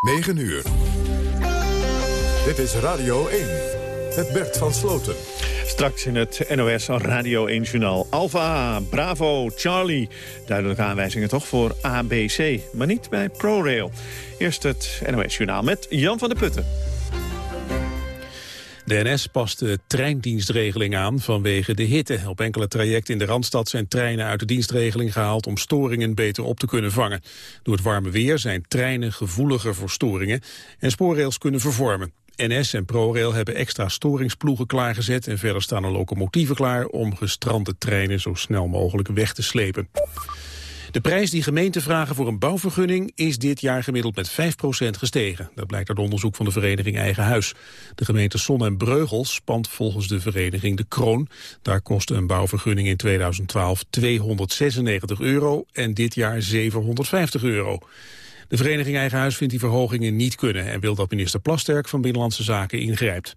9 uur. Dit is Radio 1. Het Bert van Sloten. Straks in het NOS Radio 1-journaal. Alpha, Bravo, Charlie. Duidelijke aanwijzingen toch voor ABC, maar niet bij ProRail. Eerst het NOS-journaal met Jan van der Putten. De NS past de treindienstregeling aan vanwege de hitte. Op enkele trajecten in de Randstad zijn treinen uit de dienstregeling gehaald om storingen beter op te kunnen vangen. Door het warme weer zijn treinen gevoeliger voor storingen en spoorrails kunnen vervormen. NS en ProRail hebben extra storingsploegen klaargezet en verder staan er locomotieven klaar om gestrande treinen zo snel mogelijk weg te slepen. De prijs die gemeenten vragen voor een bouwvergunning is dit jaar gemiddeld met 5% gestegen. Dat blijkt uit onderzoek van de vereniging Eigen Huis. De gemeente Son en Breugel spant volgens de vereniging De Kroon. Daar kostte een bouwvergunning in 2012 296 euro en dit jaar 750 euro. De vereniging Eigen Huis vindt die verhogingen niet kunnen... en wil dat minister Plasterk van Binnenlandse Zaken ingrijpt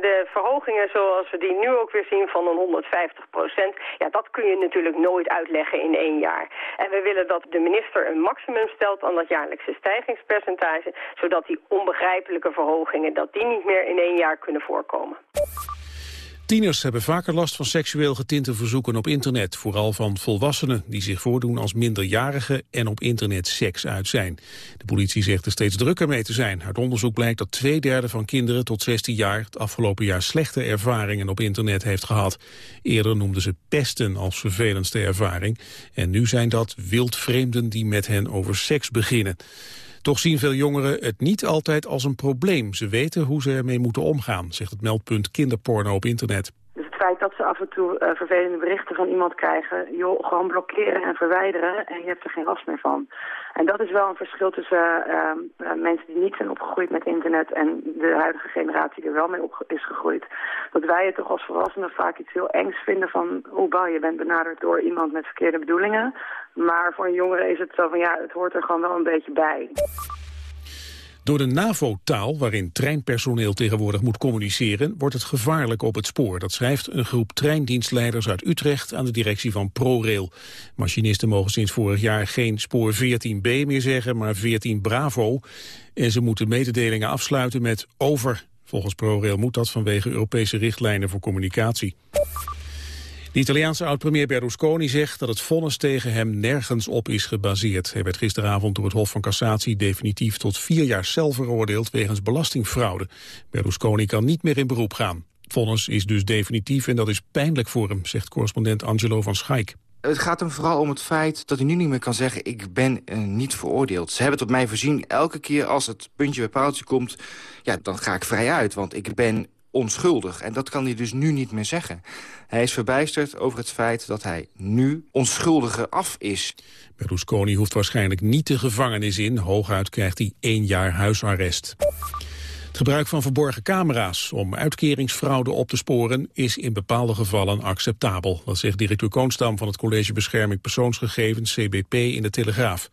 de verhogingen zoals we die nu ook weer zien van een 150 procent... ja, dat kun je natuurlijk nooit uitleggen in één jaar. En we willen dat de minister een maximum stelt aan dat jaarlijkse stijgingspercentage... zodat die onbegrijpelijke verhogingen dat die niet meer in één jaar kunnen voorkomen. Tieners hebben vaker last van seksueel getinte verzoeken op internet. Vooral van volwassenen die zich voordoen als minderjarigen en op internet seks uit zijn. De politie zegt er steeds drukker mee te zijn. Uit onderzoek blijkt dat twee derde van kinderen tot 16 jaar... het afgelopen jaar slechte ervaringen op internet heeft gehad. Eerder noemden ze pesten als vervelendste ervaring. En nu zijn dat wildvreemden die met hen over seks beginnen. Toch zien veel jongeren het niet altijd als een probleem. Ze weten hoe ze ermee moeten omgaan, zegt het meldpunt kinderporno op internet. Feit dat ze af en toe uh, vervelende berichten van iemand krijgen... joh, gewoon blokkeren en verwijderen en je hebt er geen last meer van. En dat is wel een verschil tussen uh, uh, mensen die niet zijn opgegroeid met internet... en de huidige generatie die er wel mee op is gegroeid. Dat wij het toch als volwassenen vaak iets heel engs vinden van... oh, je bent benaderd door iemand met verkeerde bedoelingen. Maar voor een jongere is het zo van ja, het hoort er gewoon wel een beetje bij. Door de NAVO-taal, waarin treinpersoneel tegenwoordig moet communiceren, wordt het gevaarlijk op het spoor. Dat schrijft een groep treindienstleiders uit Utrecht aan de directie van ProRail. Machinisten mogen sinds vorig jaar geen spoor 14b meer zeggen, maar 14 Bravo. En ze moeten mededelingen afsluiten met over. Volgens ProRail moet dat vanwege Europese richtlijnen voor communicatie. De Italiaanse oud-premier Berlusconi zegt dat het vonnis tegen hem nergens op is gebaseerd. Hij werd gisteravond door het Hof van Cassatie definitief tot vier jaar cel veroordeeld wegens belastingfraude. Berlusconi kan niet meer in beroep gaan. Het vonnis is dus definitief en dat is pijnlijk voor hem, zegt correspondent Angelo van Schaik. Het gaat hem vooral om het feit dat hij nu niet meer kan zeggen... ik ben uh, niet veroordeeld. Ze hebben op mij voorzien. Elke keer als het puntje bij paaltje komt... ja, dan ga ik vrij uit, want ik ben onschuldig. En dat kan hij dus nu niet meer zeggen. Hij is verbijsterd over het feit dat hij nu onschuldiger af is. Berlusconi hoeft waarschijnlijk niet de gevangenis in. Hooguit krijgt hij één jaar huisarrest. Het gebruik van verborgen camera's om uitkeringsfraude op te sporen is in bepaalde gevallen acceptabel. Dat zegt directeur Koonstam van het College Bescherming Persoonsgegevens, CBP, in de Telegraaf.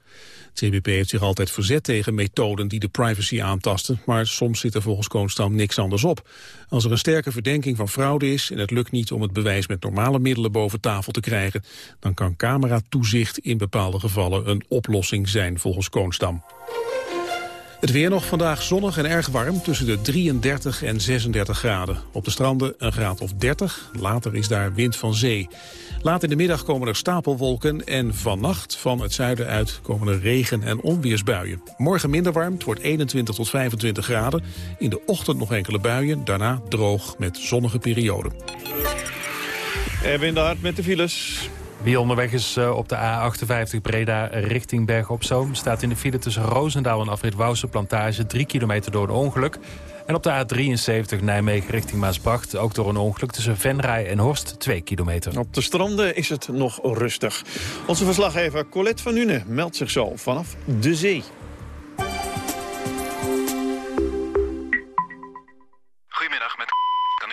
CBP heeft zich altijd verzet tegen methoden die de privacy aantasten, maar soms zit er volgens Koonstam niks anders op. Als er een sterke verdenking van fraude is en het lukt niet om het bewijs met normale middelen boven tafel te krijgen, dan kan cameratoezicht in bepaalde gevallen een oplossing zijn volgens Koonstam. Het weer nog vandaag zonnig en erg warm, tussen de 33 en 36 graden. Op de stranden een graad of 30, later is daar wind van zee. Laat in de middag komen er stapelwolken en vannacht van het zuiden uit komen er regen- en onweersbuien. Morgen minder warm, het wordt 21 tot 25 graden. In de ochtend nog enkele buien, daarna droog met zonnige perioden. Erwin de Hart met de files. Wie onderweg is eh, op de A58 Breda richting Berg op Zoom... staat in de file tussen Roosendaal en afrit Wouwse Plantage... 3 kilometer door een ongeluk. En op de A73 Nijmegen richting Maasbracht... ook door een ongeluk tussen Venray en Horst 2 kilometer. Op de stranden is het nog rustig. Onze verslaggever Colette van Nuenen meldt zich zo vanaf de zee.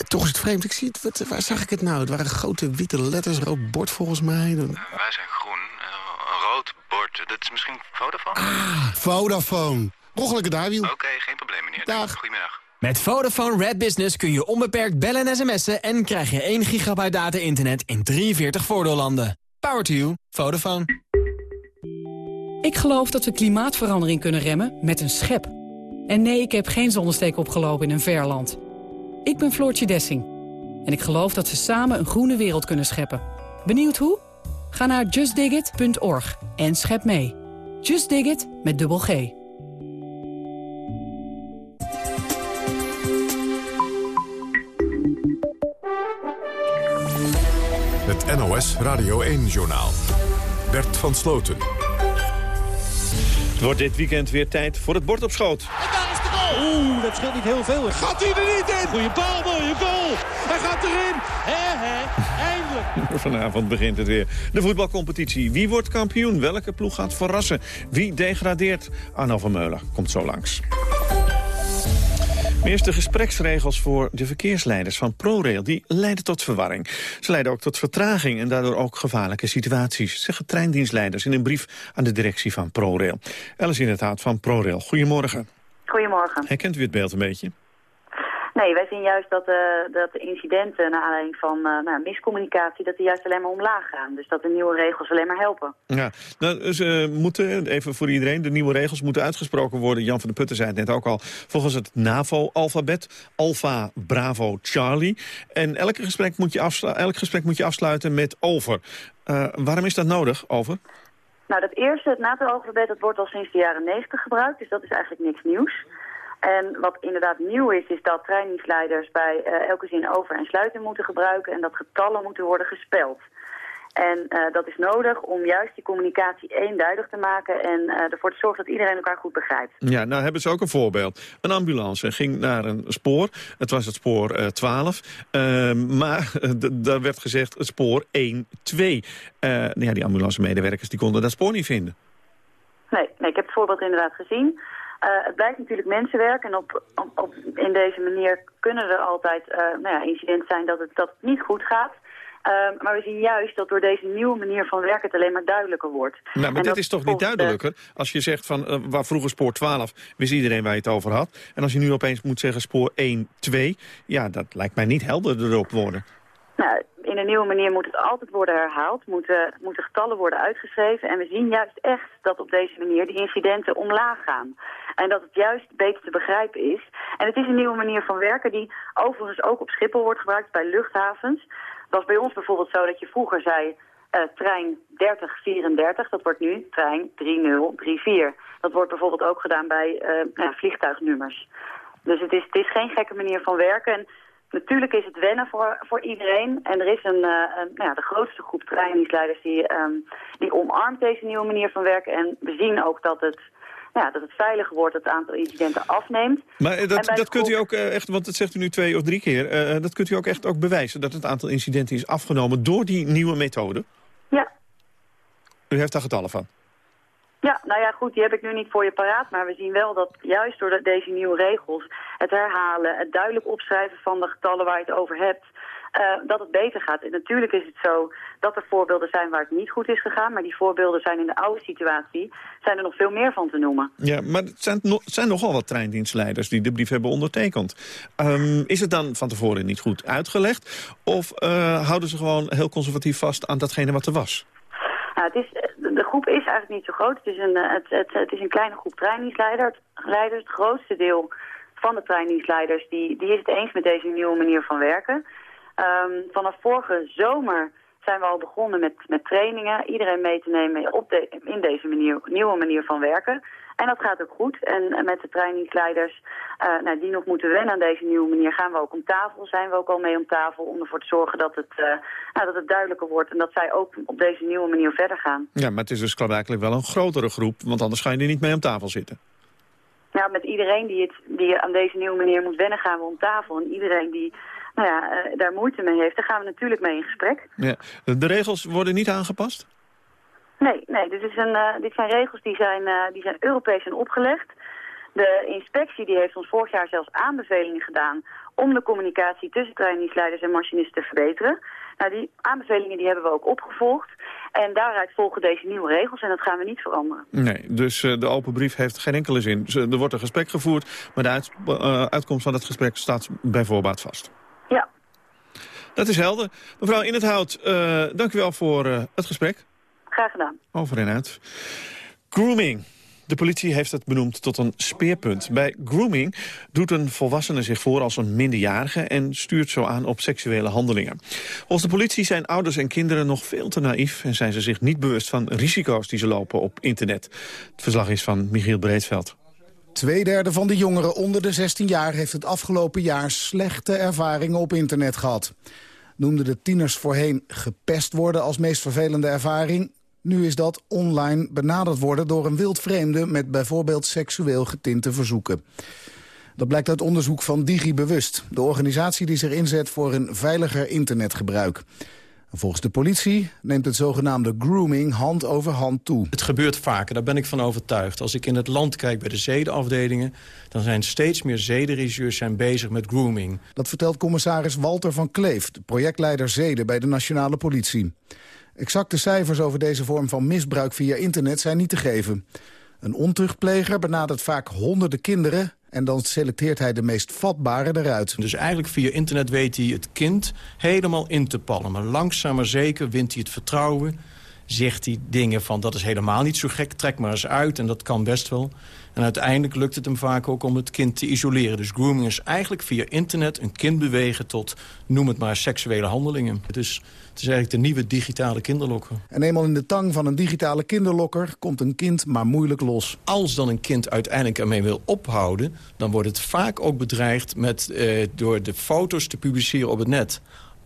Eh, Toch is het vreemd. Ik zie het, wat, waar zag ik het nou? Het waren grote witte letters, rood bord volgens mij. Wij zijn groen. eh, een rood bord. Dat is misschien Vodafone? Ah, Vodafone. Roggelijke daarwiel. Oké, geen probleem meneer. Dag. Goedemiddag. Met Vodafone Red Business kun je onbeperkt bellen en sms'en... en krijg je 1 gigabyte data-internet in 43 voordeellanden. Power to you. Vodafone. Ik geloof dat we klimaatverandering kunnen remmen met een schep. En nee, ik heb geen zonnesteek opgelopen in een ver land. Ik ben Floortje Dessing. En ik geloof dat we samen een groene wereld kunnen scheppen. Benieuwd hoe? Ga naar justdigit.org en schep mee. Just Dig It met dubbel G. Het NOS Radio 1-journaal. Bert van Sloten. Het wordt dit weekend weer tijd voor het bord op schoot. Oeh, dat scheelt niet heel veel. Gaat hij er niet in? Goeie paal, mooie goal. Hij gaat erin. Hè, hè, eindelijk. Vanavond begint het weer. De voetbalcompetitie. Wie wordt kampioen? Welke ploeg gaat verrassen? Wie degradeert? Arno van Meulen komt zo langs. Eerst de gespreksregels voor de verkeersleiders van ProRail. Die leiden tot verwarring. Ze leiden ook tot vertraging en daardoor ook gevaarlijke situaties. Zeggen treindienstleiders in een brief aan de directie van ProRail. Alice in het Hout van ProRail. Goedemorgen. Goedemorgen. Herkent u het beeld een beetje? Nee, wij zien juist dat, eh, dat de incidenten naar aanleiding van eh, nou, miscommunicatie... dat die juist alleen maar omlaag gaan. Dus dat de nieuwe regels alleen maar helpen. Ja, nou, ze moeten, even voor iedereen, de nieuwe regels moeten uitgesproken worden. Jan van der Putten zei het net ook al, volgens het NAVO-alfabet. Alpha, Bravo, Charlie. En elk gesprek moet je, elk gesprek moet je afsluiten met over. Eh, waarom is dat nodig, over? Nou, dat eerste, het NATO-alfabet, dat wordt al sinds de jaren 90 gebruikt. Dus dat is eigenlijk niks nieuws. En wat inderdaad nieuw is, is dat trainingsleiders bij eh, elke zin over- en sluiten moeten gebruiken... en dat getallen moeten worden gespeld. En eh, dat is nodig om juist die communicatie eenduidig te maken... en eh, ervoor te zorgen dat iedereen elkaar goed begrijpt. Ja, nou hebben ze ook een voorbeeld. Een ambulance ging naar een spoor. Het was het spoor eh, 12. Eh, maar daar werd gezegd het spoor 1, 2. Eh, nou ja, die ambulancemedewerkers die konden dat spoor niet vinden. Nee, nee ik heb het voorbeeld inderdaad gezien. Het blijft natuurlijk mensenwerk en op, op, op- in deze manier kunnen er altijd eh, nou ja, incidenten zijn dat het, dat het niet goed gaat. Ehm, maar we zien juist dat door deze nieuwe manier van werken het alleen maar duidelijker wordt. Nou, maar En dit dat is toch niet de- duidelijker? Als je zegt van, eh, waar vroeger spoor 12, wist iedereen waar je het over had. En als je nu opeens moet zeggen spoor 1, 2, ja, dat lijkt mij niet helderder op worden. Nou, in een nieuwe manier moet het altijd worden herhaald, moeten, moeten getallen worden uitgeschreven. En we zien juist echt dat op deze manier de incidenten omlaag gaan. En dat het juist beter te begrijpen is. En het is een nieuwe manier van werken die overigens ook op Schiphol wordt gebruikt bij luchthavens. Was bij ons bijvoorbeeld zo dat je vroeger zei eh, trein 3034, dat wordt nu trein 3034. Dat wordt bijvoorbeeld ook gedaan bij eh, nou vliegtuignummers. Dus het is, het geen gekke manier van werken. En natuurlijk is het wennen voor, voor iedereen. En er is een, eh, een, nou ja, de grootste groep trainingsleiders die, ehm, die omarmt deze nieuwe manier van werken. En we zien ook dat het, nou ja, dat het veiliger wordt, dat het aantal incidenten afneemt. Maar eh, dat, dat kunt u ook eh, echt, want dat zegt u nu twee of drie keer... eh, dat kunt u ook echt ook bewijzen, dat het aantal incidenten is afgenomen... door die nieuwe methode. Ja. U heeft daar getallen van. Ja, nou ja, goed, die heb ik nu niet voor je paraat. Maar we zien wel dat juist door de- deze nieuwe regels, het herhalen, het duidelijk opschrijven van de getallen waar je het over hebt, eh, dat het beter gaat. En natuurlijk is het zo dat er voorbeelden zijn waar het niet goed is gegaan. Maar die voorbeelden zijn in de oude situatie, zijn er nog veel meer van te noemen. Ja, maar het zijn, no- zijn nogal wat treindienstleiders die de brief hebben ondertekend. Ehm, is het dan van tevoren niet goed uitgelegd? Of eh, houden ze gewoon heel conservatief vast aan datgene wat er was? Nou, het is, de de groep is eigenlijk niet zo groot. Het is een, eh, het, het, het is een kleine groep trainingsleiders. Leiders. Het grootste deel van de trainingsleiders die, die is het eens met deze nieuwe manier van werken. Ehm, vanaf vorige zomer zijn we al begonnen met, met trainingen. Iedereen mee te nemen op de, in deze manier, nieuwe manier van werken. En dat gaat ook goed. En met de trainingsleiders eh, nou, die nog moeten wennen aan deze nieuwe manier... gaan we ook om tafel, zijn we ook al mee om tafel... om ervoor te zorgen dat het, eh, nou, dat het duidelijker wordt... en dat zij ook op deze nieuwe manier verder gaan. Ja, maar het is dus blijkbaar wel een grotere groep... want anders ga je er niet mee om tafel zitten. Nou, met iedereen die, het, die aan deze nieuwe manier moet wennen, gaan we om tafel. En iedereen die nou ja, eh, daar moeite mee heeft, daar gaan we natuurlijk mee in gesprek. Ja. De regels worden niet aangepast? Nee, nee dit, is een, eh, dit zijn regels die zijn, eh, die zijn Europees en opgelegd. De inspectie die heeft ons vorig jaar zelfs aanbevelingen gedaan om de communicatie tussen treindienstleiders en machinisten te verbeteren. Nou, die aanbevelingen die hebben we ook opgevolgd. En daaruit volgen deze nieuwe regels en dat gaan we niet veranderen. Nee, dus uh, de open brief heeft geen enkele zin. Er wordt een gesprek gevoerd, maar de uit, uitkomst van het gesprek staat bij voorbaat vast. Ja. Dat is helder. Mevrouw In het Hout, uh, dank u wel voor het gesprek. Graag gedaan. Over en uit. Grooming. De politie heeft het benoemd tot een speerpunt. Bij grooming doet een volwassene zich voor als een minderjarige... en stuurt zo aan op seksuele handelingen. Volgens de politie zijn ouders en kinderen nog veel te naïef... en zijn ze zich niet bewust van risico's die ze lopen op internet. Het verslag is van Michiel Breedveld. Tweederde van de jongeren onder de 16 jaar heeft het afgelopen jaar slechte ervaringen op internet gehad. Noemden de tieners voorheen gepest worden als meest vervelende ervaring. Nu is dat online benaderd worden door een wildvreemde... met bijvoorbeeld seksueel getinte verzoeken. Dat blijkt uit onderzoek van DigiBewust... de organisatie die zich inzet voor een veiliger internetgebruik. Volgens de politie neemt het zogenaamde grooming hand over hand toe. Het gebeurt vaker, daar ben ik van overtuigd. Als ik in het land kijk bij de zedenafdelingen... dan zijn steeds meer zedenregisseurs zijn bezig met grooming. Dat vertelt commissaris Walter van Kleef... de projectleider zeden bij de nationale politie. Exacte cijfers over deze vorm van misbruik via internet zijn niet te geven. Een ontuchtpleger benadert vaak honderden kinderen... en dan selecteert hij de meest vatbare eruit. Dus eigenlijk via internet weet hij het kind helemaal in te palmen. Langzaam maar zeker wint hij het vertrouwen... zegt hij dingen van dat is helemaal niet zo gek, trek maar eens uit... en dat kan best wel. En uiteindelijk lukt het hem vaak ook om het kind te isoleren. Dus grooming is eigenlijk via internet een kind bewegen tot, noem het maar, seksuele handelingen. Dus het is eigenlijk de nieuwe digitale kinderlokker. En eenmaal in de tang van een digitale kinderlokker komt een kind maar moeilijk los. Als dan een kind uiteindelijk ermee wil ophouden... dan wordt het vaak ook bedreigd met, eh, door de foto's te publiceren op het net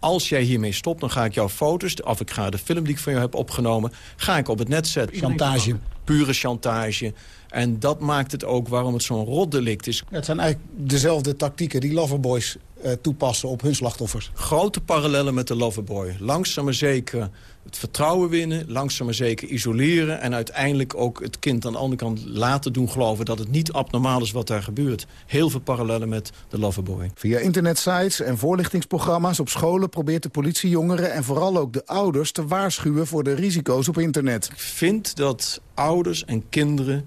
als jij hiermee stopt, dan ga ik jouw foto's... of ik ga de film die ik van jou heb opgenomen... ga ik op het net zetten. Chantage. Pure chantage. En dat maakt het ook waarom het zo'n rotdelict is. Het zijn eigenlijk dezelfde tactieken die Loverboys uh, toepassen op hun slachtoffers. Grote parallellen met de Loverboy. Langzaam maar zeker het vertrouwen winnen, langzaam maar zeker isoleren... en uiteindelijk ook het kind aan de andere kant laten doen geloven... dat het niet abnormaal is wat daar gebeurt. Heel veel parallellen met de Loverboy. Via internetsites en voorlichtingsprogramma's op scholen... probeert de politie jongeren en vooral ook de ouders te waarschuwen... voor de risico's op internet. Ik vind dat ouders en kinderen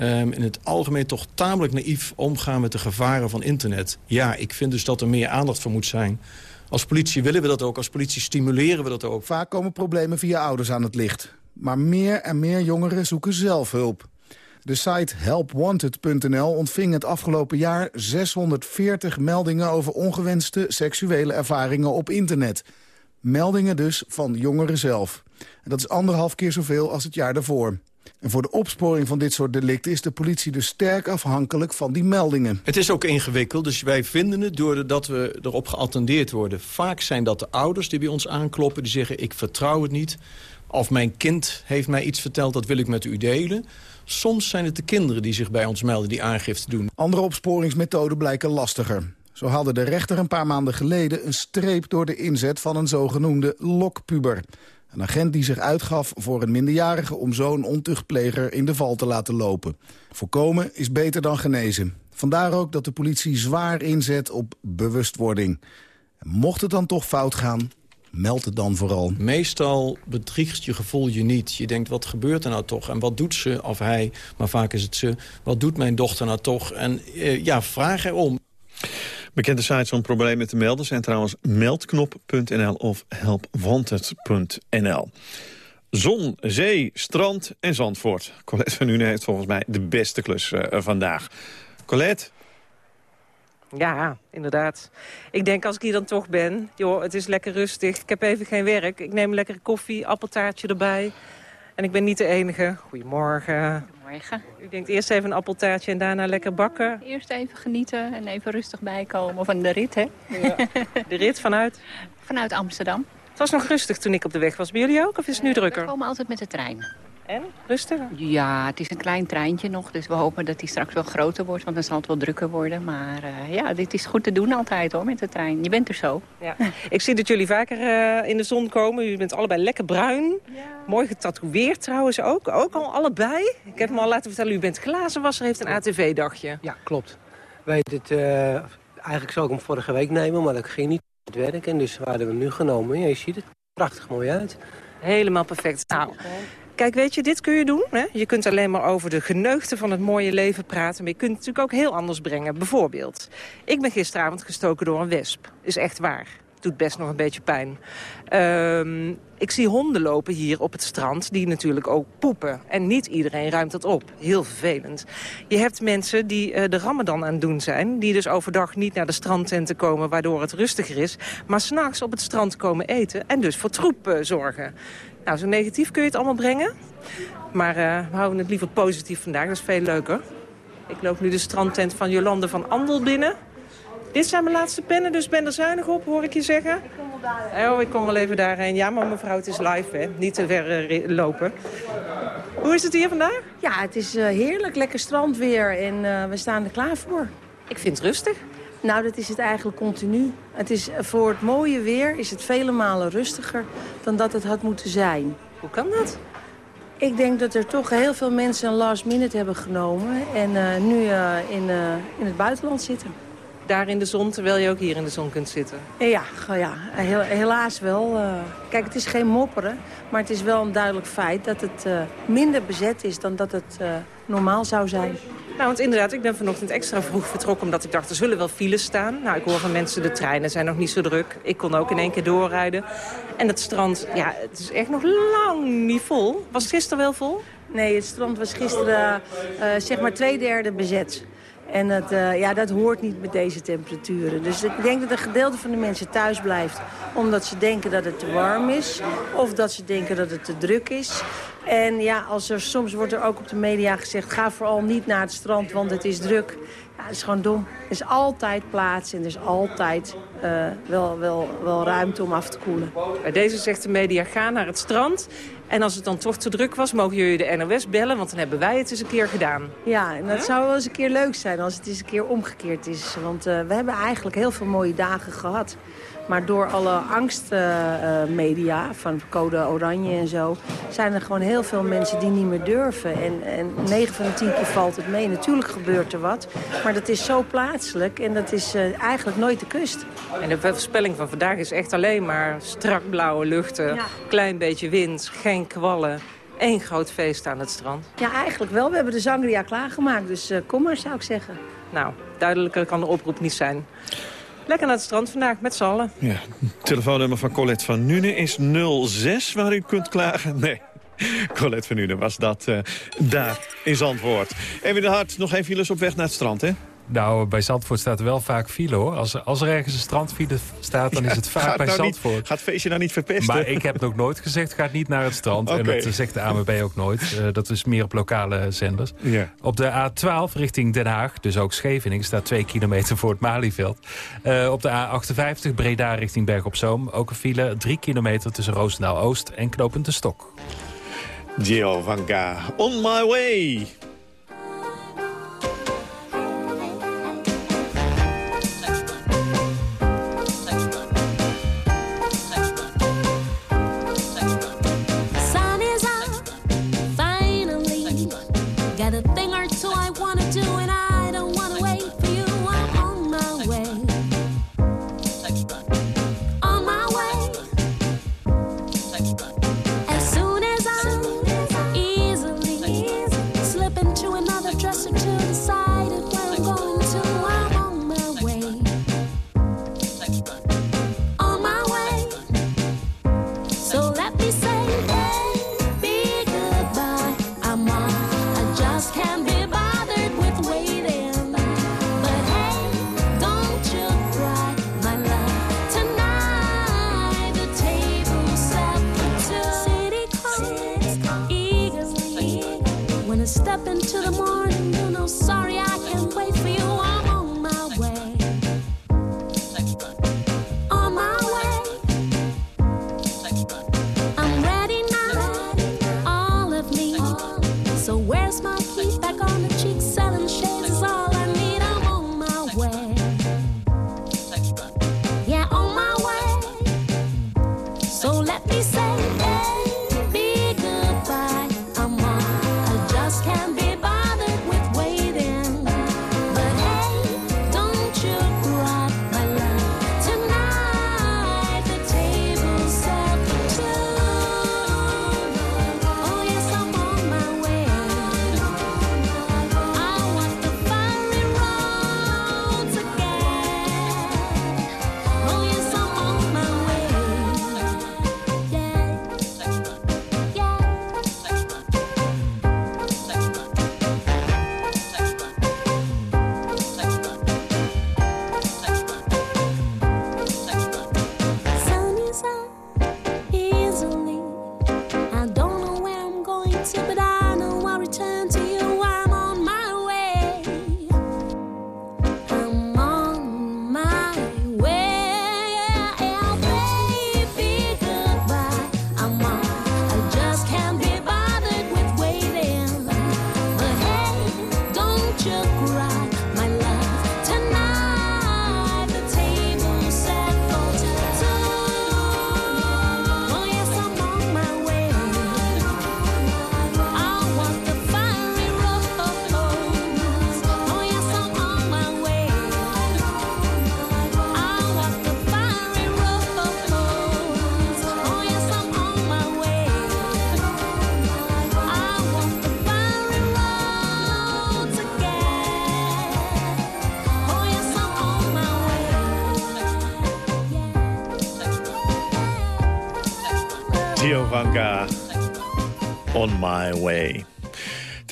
um, in het algemeen toch tamelijk naïef omgaan met de gevaren van internet. Ja, ik vind dus dat er meer aandacht voor moet zijn. Als politie willen we dat ook, als politie stimuleren we dat ook. Vaak komen problemen via ouders aan het licht. Maar meer en meer jongeren zoeken zelf hulp. De site helpwanted.nl ontving het afgelopen jaar 640 meldingen over ongewenste seksuele ervaringen op internet. Meldingen dus van jongeren zelf. En dat is anderhalf keer zoveel als het jaar daarvoor. En voor de opsporing van dit soort delicten is de politie dus sterk afhankelijk van die meldingen. Het is ook ingewikkeld, dus wij vinden het doordat we erop geattendeerd worden. Vaak zijn dat de ouders die bij ons aankloppen, die zeggen ik vertrouw het niet. Of mijn kind heeft mij iets verteld, dat wil ik met u delen. Soms zijn het de kinderen die zich bij ons melden, die aangifte doen. Andere opsporingsmethoden blijken lastiger. Zo haalde de rechter een paar maanden geleden een streep door de inzet van een zogenoemde lokpuber. Een agent die zich uitgaf voor een minderjarige om zo'n ontuchtpleger in de val te laten lopen. Voorkomen is beter dan genezen. Vandaar ook dat de politie zwaar inzet op bewustwording. Mocht het dan toch fout gaan, meld het dan vooral. Meestal bedriegt je gevoel je niet. Je denkt, wat gebeurt er nou toch? En wat doet ze, of hij, maar vaak is het ze... wat doet mijn dochter nou toch? En eh, ja, vraag erom. Bekende sites om problemen te melden zijn trouwens meldknop.nl of helpwanted.nl. Zon, zee, strand en Zandvoort. Colette van Une heeft volgens mij de beste klus uh, vandaag. Colette? Ja, inderdaad. Ik denk als ik hier dan toch ben, joh, het is lekker rustig. Ik heb even geen werk. Ik neem lekker koffie, appeltaartje erbij. En ik ben niet de enige. Goedemorgen. U denkt eerst even een appeltaartje en daarna lekker bakken? Eerst even genieten en even rustig bijkomen. Van de rit, hè? Ja. De rit vanuit? Vanuit Amsterdam. Het was nog rustig toen ik op de weg was. Bij jullie ook? Of is het nu drukker? We komen altijd met de trein. En? Rustig? Ja, het is een klein treintje nog, dus we hopen dat die straks wel groter wordt, want dan zal het wel drukker worden. Maar uh, ja, dit is goed te doen altijd hoor, met de trein. Je bent er zo. Ja. Ik zie dat jullie vaker uh, in de zon komen. Jullie bent allebei lekker bruin. Ja. Mooi getatoeëerd trouwens ook. Ook al allebei. Ik heb me al laten vertellen, u bent glazenwasser, heeft een ATV-dagje. Ja, klopt. Wij dit, uh, eigenlijk zou ik hem vorige week nemen, maar dat ging niet het werk. En dus we hadden we hem nu genomen. Ja, je ziet het prachtig mooi uit. Helemaal perfect. Nou, Kijk, weet je, dit kun je doen. Hè? Je kunt alleen maar over de geneugten van het mooie leven praten. Maar je kunt het natuurlijk ook heel anders brengen. Bijvoorbeeld, ik ben gisteravond gestoken door een wesp. Is echt waar. Doet best nog een beetje pijn. Um, ik zie honden lopen hier op het strand die natuurlijk ook poepen. En niet iedereen ruimt dat op. Heel vervelend. Je hebt mensen die uh, de ramadan aan het doen zijn. Die dus overdag niet naar de strandtenten komen waardoor het rustiger is. Maar s'nachts op het strand komen eten en dus voor troep uh, zorgen. Nou, zo negatief kun je het allemaal brengen. Maar uh, we houden het liever positief vandaag. Dat is veel leuker. Ik loop nu de strandtent van Jolande van Andel binnen. Dit zijn mijn laatste pennen, dus ben er zuinig op, hoor ik je zeggen. Ik kom wel daarheen. Oh, ik kom wel even daarheen. Ja, maar mevrouw, het is live, hè. Niet te ver uh, lopen. Hoe is het hier vandaag? Ja, het is uh, heerlijk. Lekker strandweer en uh, we staan er klaar voor. Ik vind het rustig. Nou, dat is het eigenlijk continu. Het is, voor het mooie weer is het vele malen rustiger dan dat het had moeten zijn. Hoe kan dat? Ik denk dat er toch heel veel mensen een last minute hebben genomen... en uh, nu uh, in, uh, in het buitenland zitten. Daar in de zon, terwijl je ook hier in de zon kunt zitten? Ja, ja heel, helaas wel. kijk, het is geen mopperen, maar het is wel een duidelijk feit... dat het minder bezet is dan dat het normaal zou zijn. Nou, want inderdaad, ik ben vanochtend extra vroeg vertrokken... omdat ik dacht, er zullen wel files staan. Nou, ik hoor van mensen, de treinen zijn nog niet zo druk. Ik kon ook in één keer doorrijden. En het strand, ja, het is echt nog lang niet vol. Was het gisteren wel vol? Nee, het strand was gisteren uh, zeg maar twee derde bezet. En het, uh, ja, dat hoort niet met deze temperaturen. Dus ik denk dat een gedeelte van de mensen thuis blijft... omdat ze denken dat het te warm is. Of dat ze denken dat het te druk is. En ja, als er, soms wordt er ook op de media gezegd... ga vooral niet naar het strand, want het is druk. Dat is gewoon dom. Er is altijd plaats en er is altijd uh, wel, wel, wel ruimte om af te koelen. Bij deze zegt de media, ga naar het strand. En als het dan toch te druk was, mogen jullie de NOS bellen... want dan hebben wij het eens een keer gedaan. Ja, en dat huh? zou wel eens een keer leuk zijn als het eens een keer omgekeerd is. Want uh, we hebben eigenlijk heel veel mooie dagen gehad. Maar door alle angstmedia, uh, van code oranje en zo... zijn er gewoon heel veel mensen die niet meer durven. En, en 9 van de 10 keer valt het mee. Natuurlijk gebeurt er wat. Maar dat is zo plaatselijk en dat is uh, eigenlijk nooit de kust. En de voorspelling van vandaag is echt alleen maar strak blauwe luchten. Ja. Klein beetje wind, geen kwallen. Eén groot feest aan het strand. Ja, eigenlijk wel. We hebben de Zangria klaargemaakt. Dus uh, kom maar, zou ik zeggen. Nou, duidelijker kan de oproep niet zijn. Lekker naar het strand vandaag, met z'n allen. Ja, telefoonnummer van Colette van Nune is 06, waar u kunt klagen. Nee, Colette van Nune was dat uh, daar in Zandvoort. Even de Hart, nog geen files op weg naar het strand, hè? Nou, bij Zandvoort staat er wel vaak file, hoor. Als, als er ergens een strandfile staat, dan ja, is het vaak bij nou Zandvoort. Niet, gaat het feestje nou niet verpesten? Maar ik heb nog nooit gezegd, ga niet naar het strand. Okay. En dat zegt de ANWB ook nooit. Uh, dat is meer op lokale zenders. Yeah. Op de A12 richting Den Haag, dus ook Scheveningen... staat twee kilometer voor het Malieveld. Uh, op de A58 Breda richting Berg op Zoom... ook een file, drie kilometer tussen Roosendaal-Oost en Knopend de Stok. Vanka, on my way!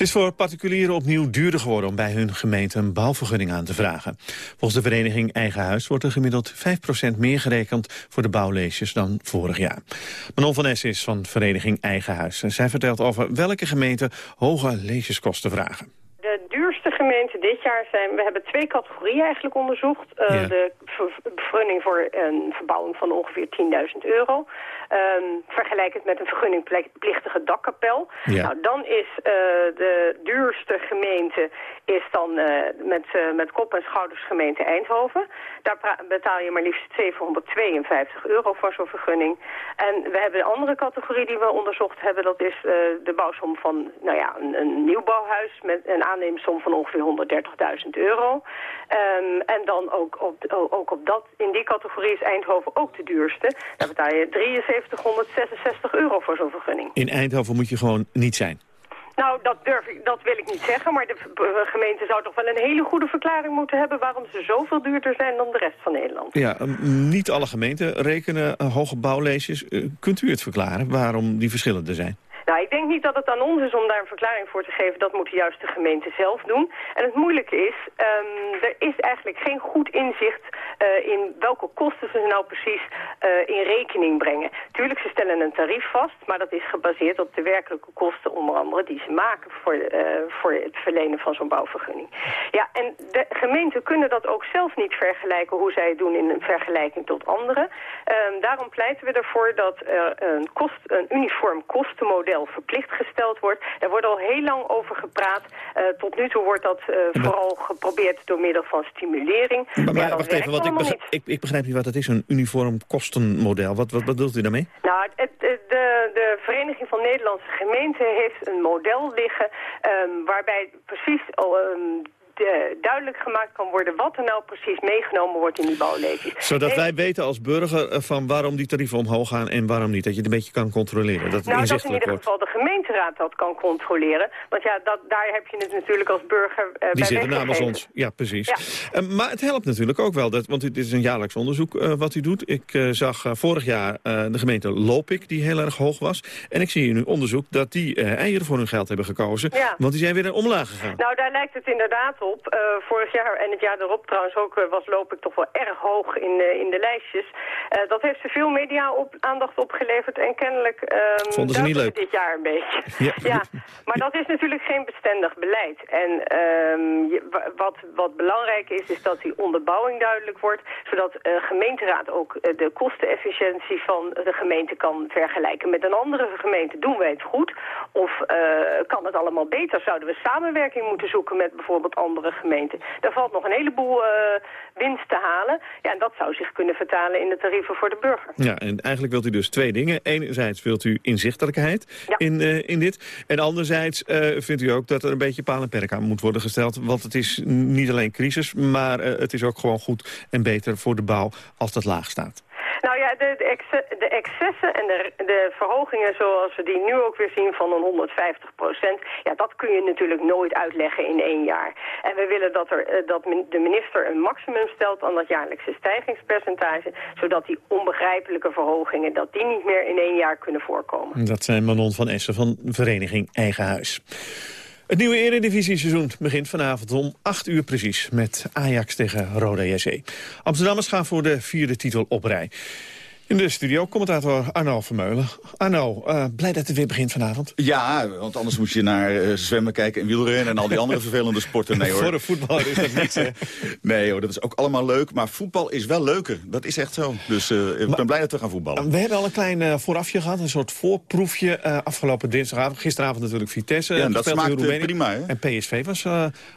Is voor particulieren opnieuw duurder geworden om bij hun gemeente een bouwvergunning aan te vragen. Volgens de vereniging Eigen Huis wordt er gemiddeld 5% meer gerekend voor de bouwleesjes dan vorig jaar. Manon van Es is van vereniging Eigen Huis. En zij vertelt over welke gemeenten hoge leesjeskosten vragen. De duurste gemeenten dit jaar zijn... We hebben twee categorieën eigenlijk onderzocht. Uh, De vergunning voor een verbouwing van ongeveer 10.000 euro. Um, vergelijkend met een vergunningplichtige dakkapel. Ja. Nou, dan is uh, de duurste gemeente is dan uh, met, uh, met kop en schouders gemeente Eindhoven. Daar betaal je maar liefst 752 euro voor zo'n vergunning. En we hebben een andere categorie die we onderzocht hebben. Dat is de bouwsom van nou ja, een, een nieuwbouwhuis met een aanneemsom van ongeveer 130.000 euro. Um, en dan ook op, ook op dat, in die categorie is Eindhoven ook de duurste. Daar betaal je 73 166 euro voor zo'n vergunning. In Eindhoven moet je gewoon niet zijn. Nou, dat, durf ik, dat wil ik niet zeggen, maar de gemeente zou toch wel een hele goede verklaring moeten hebben waarom ze zoveel duurder zijn dan de rest van Nederland. Ja, niet alle gemeenten rekenen hoge bouwleesjes. Eh, kunt u het verklaren waarom die verschillen er zijn? Nou, ik denk niet dat het aan ons is om daar een verklaring voor te geven. Dat moet juist de gemeente zelf doen. En het moeilijke is, um, er is eigenlijk geen goed inzicht uh, in welke kosten ze nou precies uh, in rekening brengen. Tuurlijk, ze stellen een tarief vast, maar dat is gebaseerd op de werkelijke kosten, onder andere, die ze maken voor, uh, voor het verlenen van zo'n bouwvergunning. Ja, en de gemeenten kunnen dat ook zelf niet vergelijken hoe zij het doen in een vergelijking tot anderen. Um, daarom pleiten we ervoor dat er een, kost, een uniform kostenmodel verplicht gesteld wordt. Daar wordt al heel lang over gepraat. Uh, tot nu toe wordt dat uh, vooral geprobeerd door middel van stimulering. Maar, maar wacht even, want ik begrijp, ik, ik begrijp, niet wat het is, een uniform kostenmodel. Wat, wat, wat bedoelt u daarmee? Nou, het, de, de Vereniging van Nederlandse Gemeenten heeft een model liggen... Um, waarbij precies... Um, de, duidelijk gemaakt kan worden wat er nou precies meegenomen wordt in die bouwleefjes. Zodat wij weten als burger eh, van waarom die tarieven omhoog gaan en waarom niet. Dat je het een beetje kan controleren. Dat nou, dat in ieder geval de gemeenteraad dat kan controleren. Want ja, dat, daar heb je het natuurlijk als burger uh, Die zitten namens ons. Ja, precies. Ja. Uh, maar het helpt natuurlijk ook wel, dat, want dit is een jaarlijks onderzoek uh, wat u doet. Ik zag vorig jaar de gemeente Lopik, die heel erg hoog was. En ik zie in uw onderzoek dat die eieren voor hun geld hebben gekozen. Ja. Want die zijn weer omlaag gegaan. Nou, daar lijkt het inderdaad op op. Uh, vorig jaar en het jaar erop trouwens ook uh, was loop ik toch wel erg hoog in, uh, in de lijstjes. dat heeft ze veel media op, aandacht opgeleverd en kennelijk um, Vonden ze niet leuk. dit jaar een beetje. Ja. ja. maar dat is natuurlijk geen bestendig beleid. En um, je, wat, wat belangrijk is, is dat die onderbouwing duidelijk wordt, zodat gemeenteraad ook de kostenefficiëntie van de gemeente kan vergelijken met een andere gemeente. Doen wij het goed? Of kan het allemaal beter? Zouden we samenwerking moeten zoeken met bijvoorbeeld andere andere gemeenten. Daar valt nog een heleboel uh, winst te halen. Ja, en dat zou zich kunnen vertalen in de tarieven voor de burger. Ja, en eigenlijk wilt u dus twee dingen. Enerzijds wilt u inzichtelijkheid in, uh, in dit. En anderzijds uh, vindt u ook dat er een beetje paal en perk aan moet worden gesteld. Want het is niet alleen crisis, maar het is ook gewoon goed en beter voor de bouw als dat laag staat. Nou ja, de, de, excessen en de, de, verhogingen zoals we die nu ook weer zien van een 150 procent... ja, dat kun je natuurlijk nooit uitleggen in één jaar. En we willen dat, er, eh, dat de minister een maximum stelt aan dat jaarlijkse stijgingspercentage... zodat die onbegrijpelijke verhogingen dat die niet meer in één jaar kunnen voorkomen. Dat zijn Manon van Essen van Vereniging Eigen Huis. Het nieuwe Eredivisie-seizoen begint vanavond om 8 uur precies... met Ajax tegen Roda JC. Amsterdammers gaan voor de vierde titel op rij. In de studio commentator Arno Vermeulen. Arno, uh, blij dat het weer begint vanavond. Ja, want anders moet je naar uh, zwemmen kijken en wielrennen... en al die andere vervelende sporten. Nee, hoor. Voor de voetballer is dat niets, hè? nee hoor, dat is ook allemaal leuk. Maar voetbal is wel leuker. Dat is echt zo. Dus uh, ik ben blij dat we gaan voetballen. We hebben al een klein voorafje gehad. Een soort voorproefje afgelopen dinsdagavond. Gisteravond natuurlijk Vitesse. Ja, dat smaakte prima, hè? En PSV was...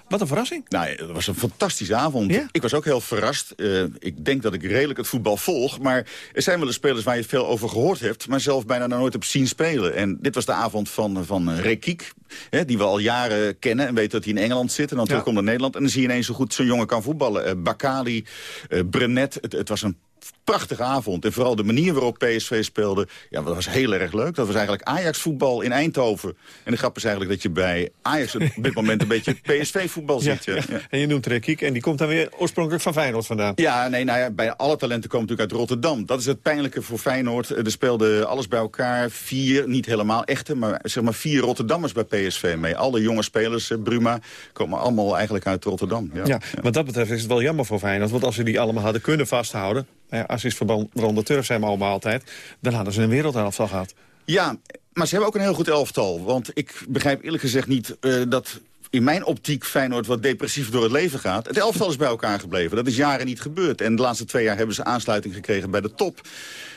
wat een verrassing. Nou, het was een fantastische avond. Ja? Ik was ook heel verrast. ik denk dat ik redelijk het voetbal volg. Maar er zijn wel spelers waar je veel over gehoord hebt... maar zelf bijna nooit hebt zien spelen. En dit was de avond van, van Rekiek, hè, die we al jaren kennen... en weten dat hij in Engeland zit en dan ja. terugkomt naar Nederland... en dan zie je ineens zo goed zo'n jongen kan voetballen. Uh, Bakali, uh, Brenet, het, het was een prachtige avond. En vooral de manier waarop PSV speelde, ja, dat was heel erg leuk. Dat was eigenlijk Ajax-voetbal in Eindhoven. En de grap is eigenlijk dat je bij Ajax op dit moment een beetje PSV-voetbal ziet. Ja, ja. En je noemt Rekiek en die komt dan weer oorspronkelijk van Feyenoord vandaan. Ja, nee, nou ja, bij alle talenten komen natuurlijk uit Rotterdam. Dat is het pijnlijke voor Feyenoord. Er speelden alles bij elkaar, vier, niet helemaal echte, maar zeg maar vier Rotterdammers bij PSV mee. Alle jonge spelers, eh, Bruma, komen allemaal eigenlijk uit Rotterdam. Ja, ja, wat dat betreft is het wel jammer voor Feyenoord. Want als ze die allemaal hadden kunnen vasthouden... Nou ja, assistverband Ronde Turf zijn we allemaal altijd... dan hadden ze een wereldelftal gehad. Ja, maar ze hebben ook een heel goed elftal. Want ik begrijp eerlijk gezegd niet uh, dat in mijn optiek Feyenoord wat depressief door het leven gaat. Het elftal is bij elkaar gebleven. Dat is jaren niet gebeurd. En de laatste twee jaar hebben ze aansluiting gekregen bij de top.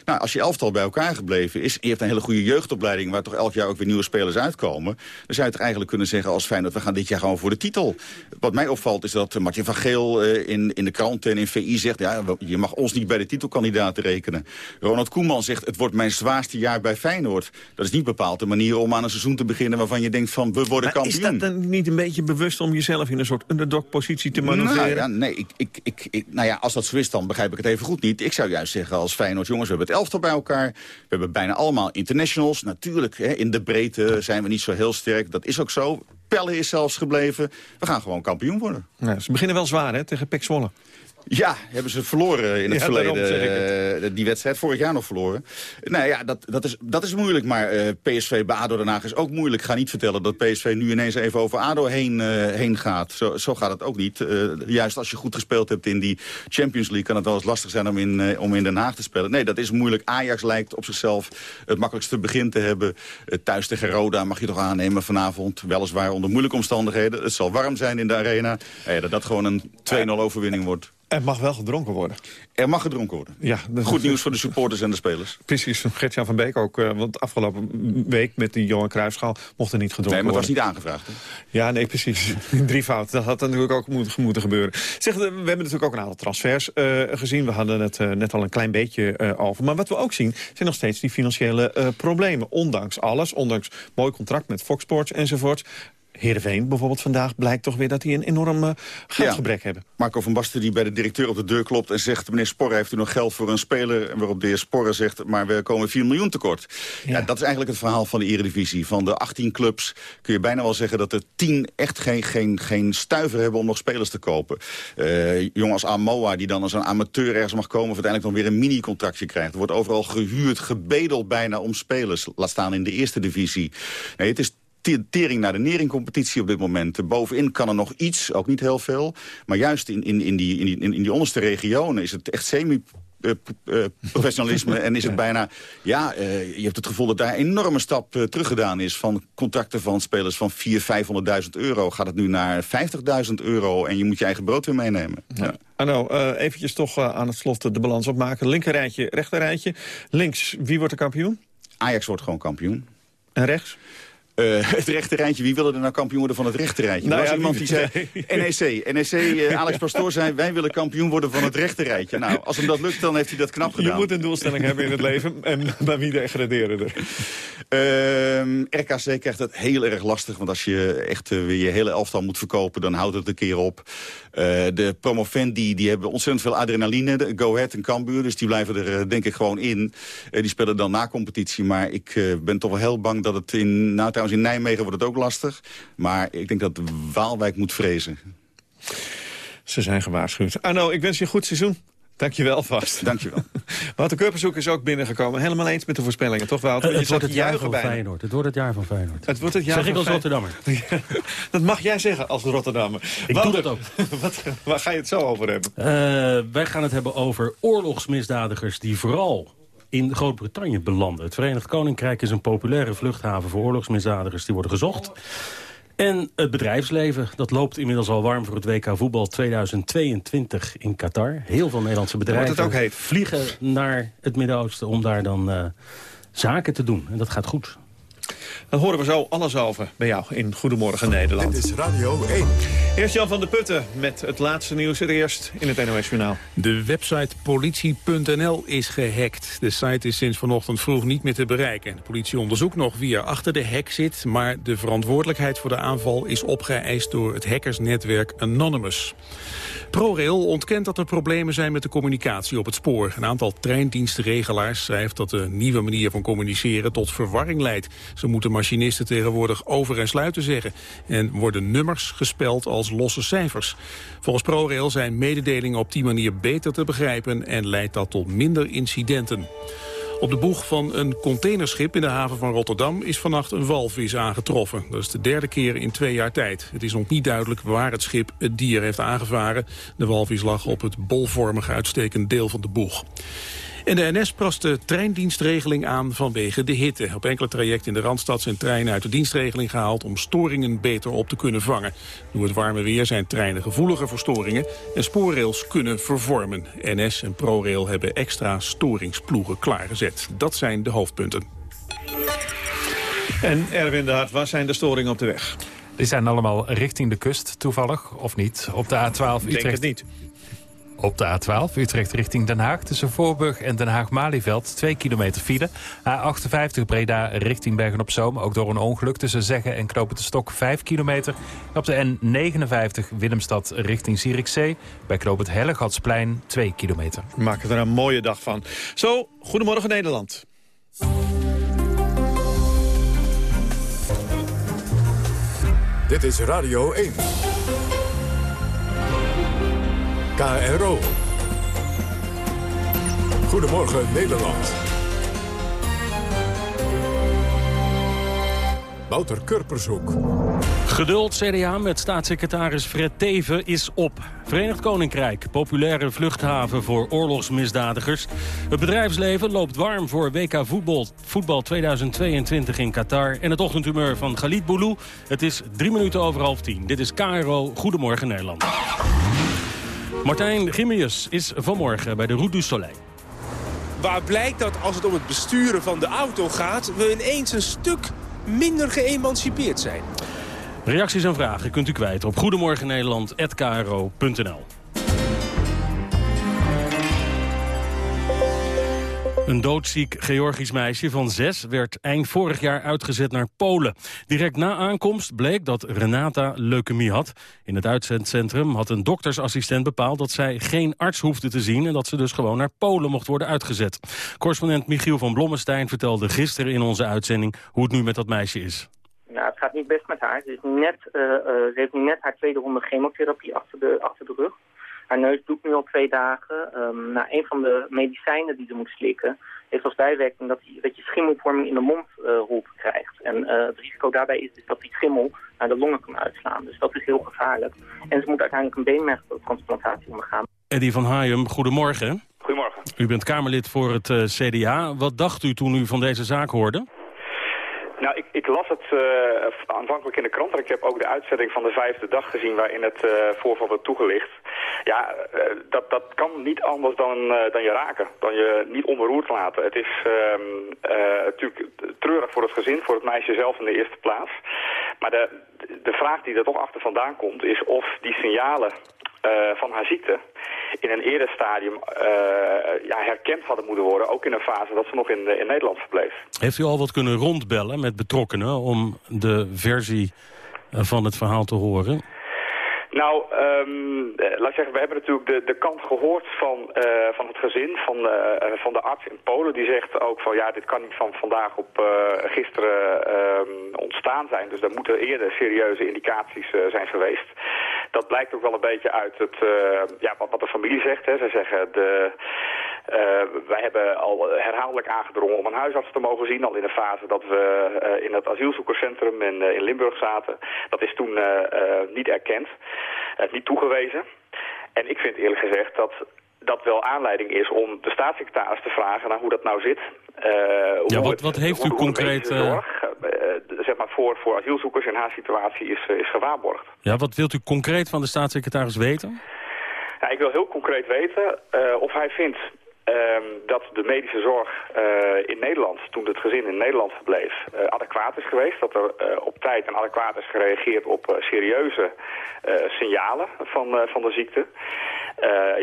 Nou, als je elftal bij elkaar gebleven is... je hebt een hele goede jeugdopleiding... waar toch elk jaar ook weer nieuwe spelers uitkomen... dan zou je toch eigenlijk kunnen zeggen als Feyenoord... we gaan dit jaar gewoon voor de titel. Wat mij opvalt is dat Martin van Geel uh, in, in de kranten en in VI zegt... ja, je mag ons niet bij de titelkandidaten rekenen. Ronald Koeman zegt, het wordt mijn zwaarste jaar bij Feyenoord. Dat is niet bepaald de manier om aan een seizoen te beginnen... waarvan je denkt van, we worden maar kampioen. is dat dan niet een beetje bewust om jezelf in een soort underdog-positie te manoeuvreren? Nou, ja, nee, ik, ik, ik, ik, nou ja, als dat zo is, dan begrijp ik het even goed niet. Ik zou juist zeggen als Feyenoord, jongens, we hebben het elftal bij elkaar. We hebben bijna allemaal internationals. Natuurlijk, hè, in de breedte zijn we niet zo heel sterk. Dat is ook zo. Pelle is zelfs gebleven. We gaan gewoon kampioen worden. Ze beginnen wel zwaar hè, tegen Pek Zwolle. Ja, hebben ze verloren in het Ja, verleden. eh, die wedstrijd vorig jaar nog verloren. Nou ja, dat, dat, is, dat is moeilijk. Maar eh, PSV bij ADO Den Haag is ook moeilijk. Ik ga niet vertellen dat PSV nu ineens even over ADO heen, eh, heen gaat. Zo, zo gaat het ook niet. Juist als je goed gespeeld hebt in die Champions League... kan het wel eens lastig zijn om in, om in Den Haag te spelen. Nee, dat is moeilijk. Ajax lijkt op zichzelf het makkelijkste begin te hebben. Thuis tegen Roda mag je toch aannemen vanavond. Weliswaar onder moeilijke omstandigheden. Het zal warm zijn in de arena. Ja, dat dat gewoon een 2-0 overwinning wordt. Er mag wel gedronken worden. Er mag gedronken worden. Ja, Goed nieuws voor de supporters en de spelers. Precies, Gert-Jan van Beek ook. eh, want afgelopen week met die Johan Cruijffschaal mocht er niet gedronken Nee, maar het was worden. niet aangevraagd. hè? Ja, nee, precies. Drie fouten. Dat had natuurlijk ook moeten, moeten gebeuren. Zeg, we hebben natuurlijk ook een aantal transfers eh, gezien. We hadden het eh, net al een klein beetje over. Maar wat we ook zien, zijn nog steeds die financiële problemen. Ondanks alles, ondanks mooi contract met Fox Sports enzovoort. Heerenveen bijvoorbeeld vandaag blijkt toch weer dat die een enorm geldgebrek hebben. Marco van Basten die bij de directeur op de deur klopt en zegt... meneer Sporre, heeft u nog geld voor een speler? En waarop de heer Sporre zegt, maar we komen 4 miljoen tekort. Ja. dat is eigenlijk het verhaal van de Eredivisie. Van de 18 clubs kun je bijna wel zeggen dat er 10 echt geen, geen, geen stuiver hebben... om nog spelers te kopen. Eh jong als Amoa, die dan als een amateur ergens mag komen... of uiteindelijk dan weer een mini-contractje krijgt. Er wordt overal gehuurd, gebedeld bijna om spelers. Laat staan in de eerste divisie. Nee, het is tering naar de neringcompetitie op dit moment. Eh, Bovenin kan er nog iets, ook niet heel veel. Maar juist in, in, in, die, in, die, in die onderste regionen is het echt semi... eh, p- eh, professionalisme en is het bijna... Ja, eh, je hebt het gevoel dat daar een enorme stap uh, teruggedaan is... van contracten van spelers van 400.000, 500.000 euro... gaat het nu naar 50.000 euro en je moet je eigen brood weer meenemen. Ja. Arno, uh, eventjes toch aan het slot de balans opmaken. Linkerrijtje, rechterrijtje. Links, wie wordt de kampioen? Ajax wordt gewoon kampioen. En rechts? Uh, het rechterrijtje, wie wilde er nou kampioen worden van het rechterrijtje? Nou er was ja, iemand die zei, NEC, NEC uh, Alex Pastoor zei, wij willen kampioen worden van het rechterrijtje. Nou, als hem dat lukt, dan heeft hij dat knap gedaan. Je moet een doelstelling hebben in het leven en bij wie degraderen er? Uh, RKC krijgt het heel erg lastig, want als je echt uh, weer je hele elftal moet verkopen, dan houdt het een keer op. De promovendi, die hebben ontzettend veel adrenaline, de Go Ahead en Cambuur, dus die blijven er denk ik gewoon in. die spelen dan na competitie, maar ik ben toch wel heel bang dat het in, nou trouwens in Nijmegen wordt het ook lastig, maar ik denk dat Waalwijk moet vrezen. Ze zijn gewaarschuwd. Arno, ik wens je een goed seizoen. Dank je wel vast. Dank je wel. Wouter Kurpershoek is ook binnengekomen. Helemaal eens met de voorspellingen, toch Wouter? Uh, het wordt het jaar van bijna. Feyenoord. Het wordt het jaar van Feyenoord. Het wordt het jaar zeg van ik als Rotterdammer. dat mag jij zeggen als Rotterdammer. Ik Wouter, doe dat ook. Wat, waar ga je het zo over hebben? Uh, wij gaan het hebben over oorlogsmisdadigers die vooral in Groot-Brittannië belanden. Het Verenigd Koninkrijk is een populaire vluchthaven voor oorlogsmisdadigers die worden gezocht. En het bedrijfsleven, dat loopt inmiddels al warm voor het WK voetbal 2022 in Qatar. Heel veel Nederlandse bedrijven het ook vliegen naar het Midden-Oosten om daar dan uh, zaken te doen. En dat gaat goed. Daar horen we zo alles over bij jou in Goedemorgen Nederland. Dit is Radio 1. Eerst Jan van der Putten met het laatste nieuws. Het eerst in het NOS Journaal. De website politie.nl is gehackt. De site is sinds vanochtend vroeg niet meer te bereiken. De politie onderzoekt nog wie er achter de hack zit... maar de verantwoordelijkheid voor de aanval is opgeëist door het hackersnetwerk Anonymous. ProRail ontkent dat er problemen zijn met de communicatie op het spoor. Een aantal treindienstregelaars schrijft dat de nieuwe manier van communiceren tot verwarring leidt. Ze moeten machinisten tegenwoordig over- en sluiten zeggen. En worden nummers gespeld als losse cijfers. Volgens ProRail zijn mededelingen op die manier beter te begrijpen en leidt dat tot minder incidenten. Op de boeg van een containerschip in de haven van Rotterdam is vannacht een walvis aangetroffen. Dat is de derde keer in twee jaar tijd. Het is nog niet duidelijk waar het schip het dier heeft aangevaren. De walvis lag op het bolvormig uitstekend deel van de boeg. En de NS past de treindienstregeling aan vanwege de hitte. Op enkele trajecten in de Randstad zijn treinen uit de dienstregeling gehaald... om storingen beter op te kunnen vangen. Door het warme weer zijn treinen gevoeliger voor storingen... en spoorrails kunnen vervormen. NS en ProRail hebben extra storingsploegen klaargezet. Dat zijn de hoofdpunten. En Erwin de Hart, waar zijn de storingen op de weg? Die zijn allemaal richting de kust, toevallig, of niet. Op de A12 Utrecht... Denk het niet. Op de A12 Utrecht richting Den Haag tussen Voorburg en Den Haag-Malieveld 2 kilometer file. A58 Breda richting Bergen-op-Zoom ook door een ongeluk tussen Zeggen en Knopen de Stok 5 kilometer. Op de N59 Willemstad richting Zierikzee bij Knopen het Hellegatsplein 2 kilometer. We maken er een mooie dag van. Zo, Goedemorgen Nederland. Dit is Radio 1. KRO. Goedemorgen Nederland. Wouter Kurpershoek. Geduld CDA met staatssecretaris Fred Teven is op. Verenigd Koninkrijk, populaire vluchthaven voor oorlogsmisdadigers. Het bedrijfsleven loopt warm voor WK voetbal, voetbal 2022 in Qatar. En het ochtendhumeur van Galit Boulou. Het is drie minuten over half tien. Dit is KRO Goedemorgen Nederland. Martijn Gimmius is vanmorgen bij de Route du Soleil. Waar blijkt dat als het om het besturen van de auto gaat... we ineens een stuk minder geëmancipeerd zijn. Reacties en vragen kunt u kwijt op goedemorgennederland.kro.nl. Een doodziek Georgisch meisje van zes werd eind vorig jaar uitgezet naar Polen. Direct na aankomst bleek dat Renata leukemie had. In het uitzendcentrum had een doktersassistent bepaald dat zij geen arts hoefde te zien... en dat ze dus gewoon naar Polen mocht worden uitgezet. Correspondent Michiel van Blommestein vertelde gisteren in onze uitzending... hoe het nu met dat meisje is. Nou, het gaat niet best met haar. Ze, is net, uh, uh, ze heeft net haar tweede ronde chemotherapie achter de, achter de rug. Haar neus doet nu al twee dagen. Um, nou, een van de medicijnen die ze moet slikken... heeft als bijwerking dat, die, dat je schimmelvorming in de mondholte uh, krijgt. En uh, het risico daarbij is dus dat die schimmel naar de longen kan uitslaan. Dus dat is heel gevaarlijk. En ze moet uiteindelijk een beenmergtransplantatie ondergaan. Eddie van Haayem, goedemorgen. Goedemorgen. U bent Kamerlid voor het uh, CDA. Wat dacht u toen u van deze zaak hoorde? Nou, ik, ik, las het uh, aanvankelijk in de krant. Ik heb ook de uitzending van de vijfde dag gezien waarin het uh, voorval werd toegelicht. Ja, uh, dat, dat kan niet anders dan, dan je raken. Dan je niet onberoerd laten. Het is natuurlijk treurig voor het gezin, voor het meisje zelf in de eerste plaats. Maar de, de vraag die er toch achter vandaan komt is of die signalen van haar ziekte in een eerder stadium uh, ja, herkend hadden moeten worden. Ook in een fase dat ze nog in, in Nederland verbleef. Heeft u al wat kunnen rondbellen met betrokkenen om de versie van het verhaal te horen? Nou, um, laat ik zeggen, we hebben natuurlijk de, de kant gehoord van, uh, van het gezin, van, uh, van de arts in Polen. Die zegt ook van ja, dit kan niet van vandaag op uh, gisteren um, ontstaan zijn. Dus daar moeten eerder serieuze indicaties zijn geweest. Dat blijkt ook wel een beetje uit het, ja, wat, wat de familie zegt. Hè. Zij zeggen de... Uh, wij hebben al herhaaldelijk aangedrongen om een huisarts te mogen zien. Al in een fase dat we uh, in het asielzoekerscentrum in, in Limburg zaten. Dat is toen niet erkend, niet toegewezen. En ik vind eerlijk gezegd dat dat wel aanleiding is om de staatssecretaris te vragen naar hoe dat nou zit. ja, wat, wat heeft u concreet... Zorg, zeg maar voor, voor asielzoekers in haar situatie is, is gewaarborgd. Ja, wat wilt u concreet van de staatssecretaris weten? Ja, ik wil heel concreet weten of hij vindt dat de medische zorg in Nederland, toen het gezin in Nederland verbleef, adequaat is geweest. Dat er op tijd en adequaat is gereageerd op serieuze signalen van, van de ziekte.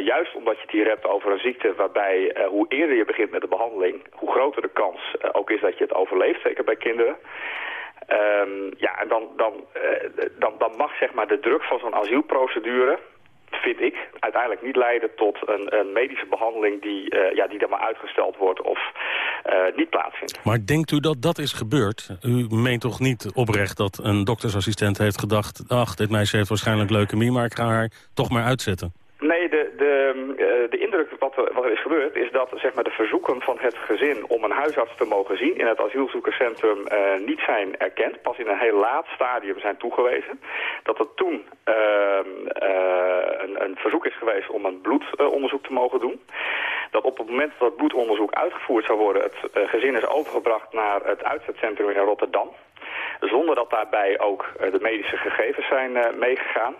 juist omdat je het hier hebt over een ziekte waarbij hoe eerder je begint met de behandeling, hoe groter de kans ook is dat je het overleeft, zeker bij kinderen. Um, ja, en dan, dan, dan, dan mag zeg maar de druk van zo'n asielprocedure vind ik, uiteindelijk niet leiden tot een, een medische behandeling die, uh, ja, die dan maar uitgesteld wordt of uh, niet plaatsvindt. Maar denkt u dat dat is gebeurd? U meent toch niet oprecht dat een doktersassistent heeft gedacht... ach, dit meisje heeft waarschijnlijk leukemie, maar ik ga haar toch maar uitzetten? Nee, de, de, uh, de indruk wat wat er is gebeurd is dat zeg maar, de verzoeken van het gezin om een huisarts te mogen zien in het asielzoekerscentrum uh, niet zijn erkend. Pas in een heel laat stadium zijn toegewezen. Dat er toen uh, een, een, verzoek is geweest om een bloedonderzoek te mogen doen. Dat op het moment dat het bloedonderzoek uitgevoerd zou worden het gezin is overgebracht naar het uitzetcentrum in Rotterdam. Zonder dat daarbij ook de medische gegevens zijn meegegaan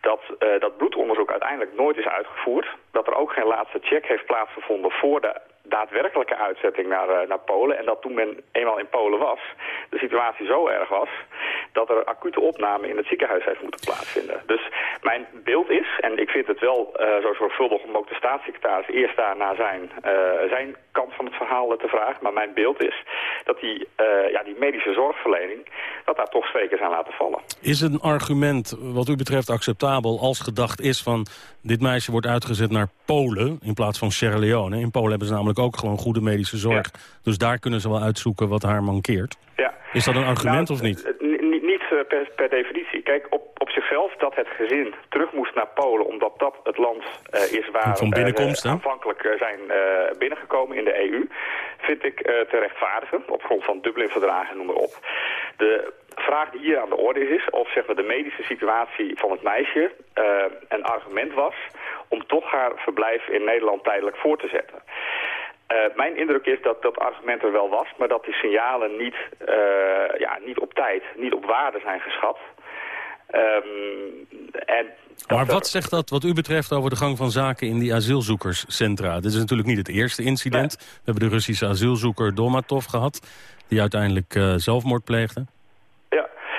dat uh, dat bloedonderzoek uiteindelijk nooit is uitgevoerd. Dat er ook geen laatste check heeft plaatsgevonden voor de daadwerkelijke uitzetting naar, uh, naar Polen. En dat toen men eenmaal in Polen was, de situatie zo erg was... dat er acute opname in het ziekenhuis heeft moeten plaatsvinden. Dus mijn beeld is, en ik vind het wel uh, zo zorgvuldig om ook de staatssecretaris eerst daar naar zijn, zijn kant van het verhaal te vragen... maar mijn beeld is dat die, ja, die medische zorgverlening, dat daar toch zwekers aan laten vallen. Is een argument wat u betreft acceptabel als gedacht is van... dit meisje wordt uitgezet naar Polen in plaats van Sierra Leone. In Polen hebben ze namelijk ook gewoon goede medische zorg. Dus daar kunnen ze wel uitzoeken wat haar mankeert. Ja. Is dat een argument nou, of niet? Niet per, per, definitie. Kijk, op, op zichzelf dat het gezin terug moest naar Polen... omdat dat het land uh, is waar van binnenkomst, uh, aanvankelijk zijn binnengekomen in de EU... vind ik te rechtvaardigen op grond van Dublin-verdragen en noem maar op. De vraag die hier aan de orde is, is of zeg maar, de medische situatie van het meisje uh, een argument was om toch haar verblijf in Nederland tijdelijk voor te zetten. Uh, mijn indruk is dat dat argument er wel was, maar dat die signalen niet, uh, ja, niet op tijd, niet op waarde zijn geschat. Um, en maar wat zegt dat wat u betreft over de gang van zaken in die asielzoekerscentra? Dit is natuurlijk niet het eerste incident. Nee. We hebben de Russische asielzoeker Domatov gehad, die uiteindelijk uh, zelfmoord pleegde.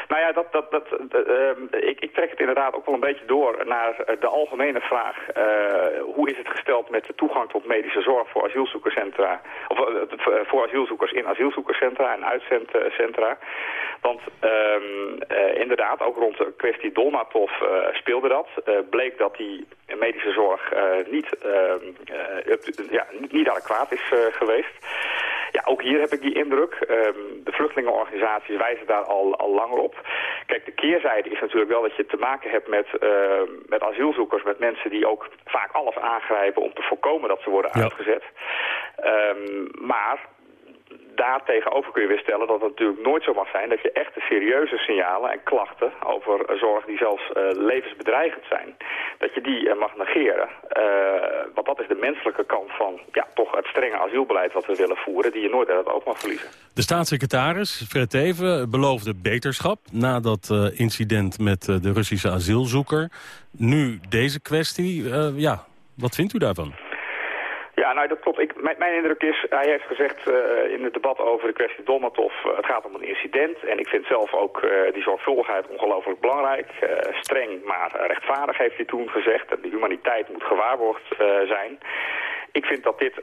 Nou ja, dat, dat, dat, uh, ik, ik, trek het inderdaad ook wel een beetje door naar de algemene vraag. Uh, hoe is het gesteld met de toegang tot medische zorg voor asielzoekerscentra? Of uh, voor asielzoekers in asielzoekerscentra en uitzendcentra? Want uh, inderdaad, ook rond de kwestie Dolmatov speelde dat. bleek dat die medische zorg niet, ja, niet adequaat is geweest. Ja, ook hier heb ik die indruk. Um, de vluchtelingenorganisaties wijzen daar al, al langer op. Kijk, de keerzijde is natuurlijk wel dat je te maken hebt met, uh, met asielzoekers, met mensen die ook vaak alles aangrijpen om te voorkomen dat ze worden ja. uitgezet. Um, maar daar tegenover kun je weer stellen dat het natuurlijk nooit zo mag zijn... dat je echte serieuze signalen en klachten over zorg die zelfs uh, levensbedreigend zijn... dat je die uh, mag negeren. Uh, want dat is de menselijke kant van ja, toch het strenge asielbeleid wat we willen voeren... die je nooit uit het oog mag verliezen. De staatssecretaris, Fred Teven, beloofde beterschap... na dat incident met de Russische asielzoeker. Nu deze kwestie, ja, wat vindt u daarvan? Ja, nou dat klopt. Ik, mijn, indruk is, hij heeft gezegd uh, in het debat over de kwestie Dolmatov, uh, het gaat om een incident. En ik vind zelf ook uh, die zorgvuldigheid ongelooflijk belangrijk. streng, maar rechtvaardig heeft hij toen gezegd. De humaniteit moet gewaarborgd zijn. Ik vind dat dit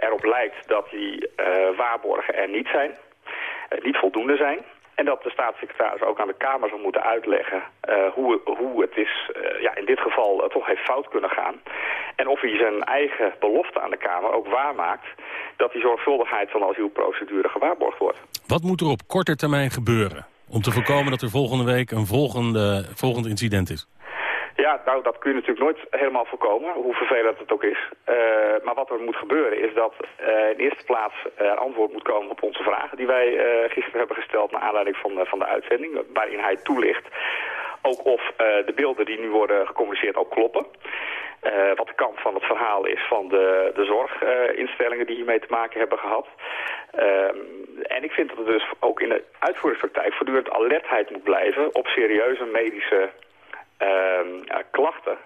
erop lijkt dat die waarborgen er niet zijn. niet voldoende zijn. En dat de staatssecretaris ook aan de Kamer zal moeten uitleggen uh, hoe, hoe het is, uh, ja, in dit geval uh, toch heeft fout kunnen gaan. En of hij zijn eigen belofte aan de Kamer ook waarmaakt dat die zorgvuldigheid van de asielprocedure gewaarborgd wordt. Wat moet er op korte termijn gebeuren om te voorkomen dat er volgende week een volgende, volgend incident is? Ja, nou, dat kun je natuurlijk nooit helemaal voorkomen, hoe vervelend het ook is. Uh, maar wat er moet gebeuren is dat uh, in eerste plaats er antwoord moet komen op onze vragen... die wij uh, gisteren hebben gesteld naar aanleiding van, van de uitzending... waarin hij toelicht ook of de beelden die nu worden gecommuniceerd ook kloppen. wat de kant van het verhaal is van de, de zorginstellingen die hiermee te maken hebben gehad. Ehm, en ik vind dat er dus ook in de uitvoeringspraktijk voortdurend alertheid moet blijven... op serieuze medische uh, klachten.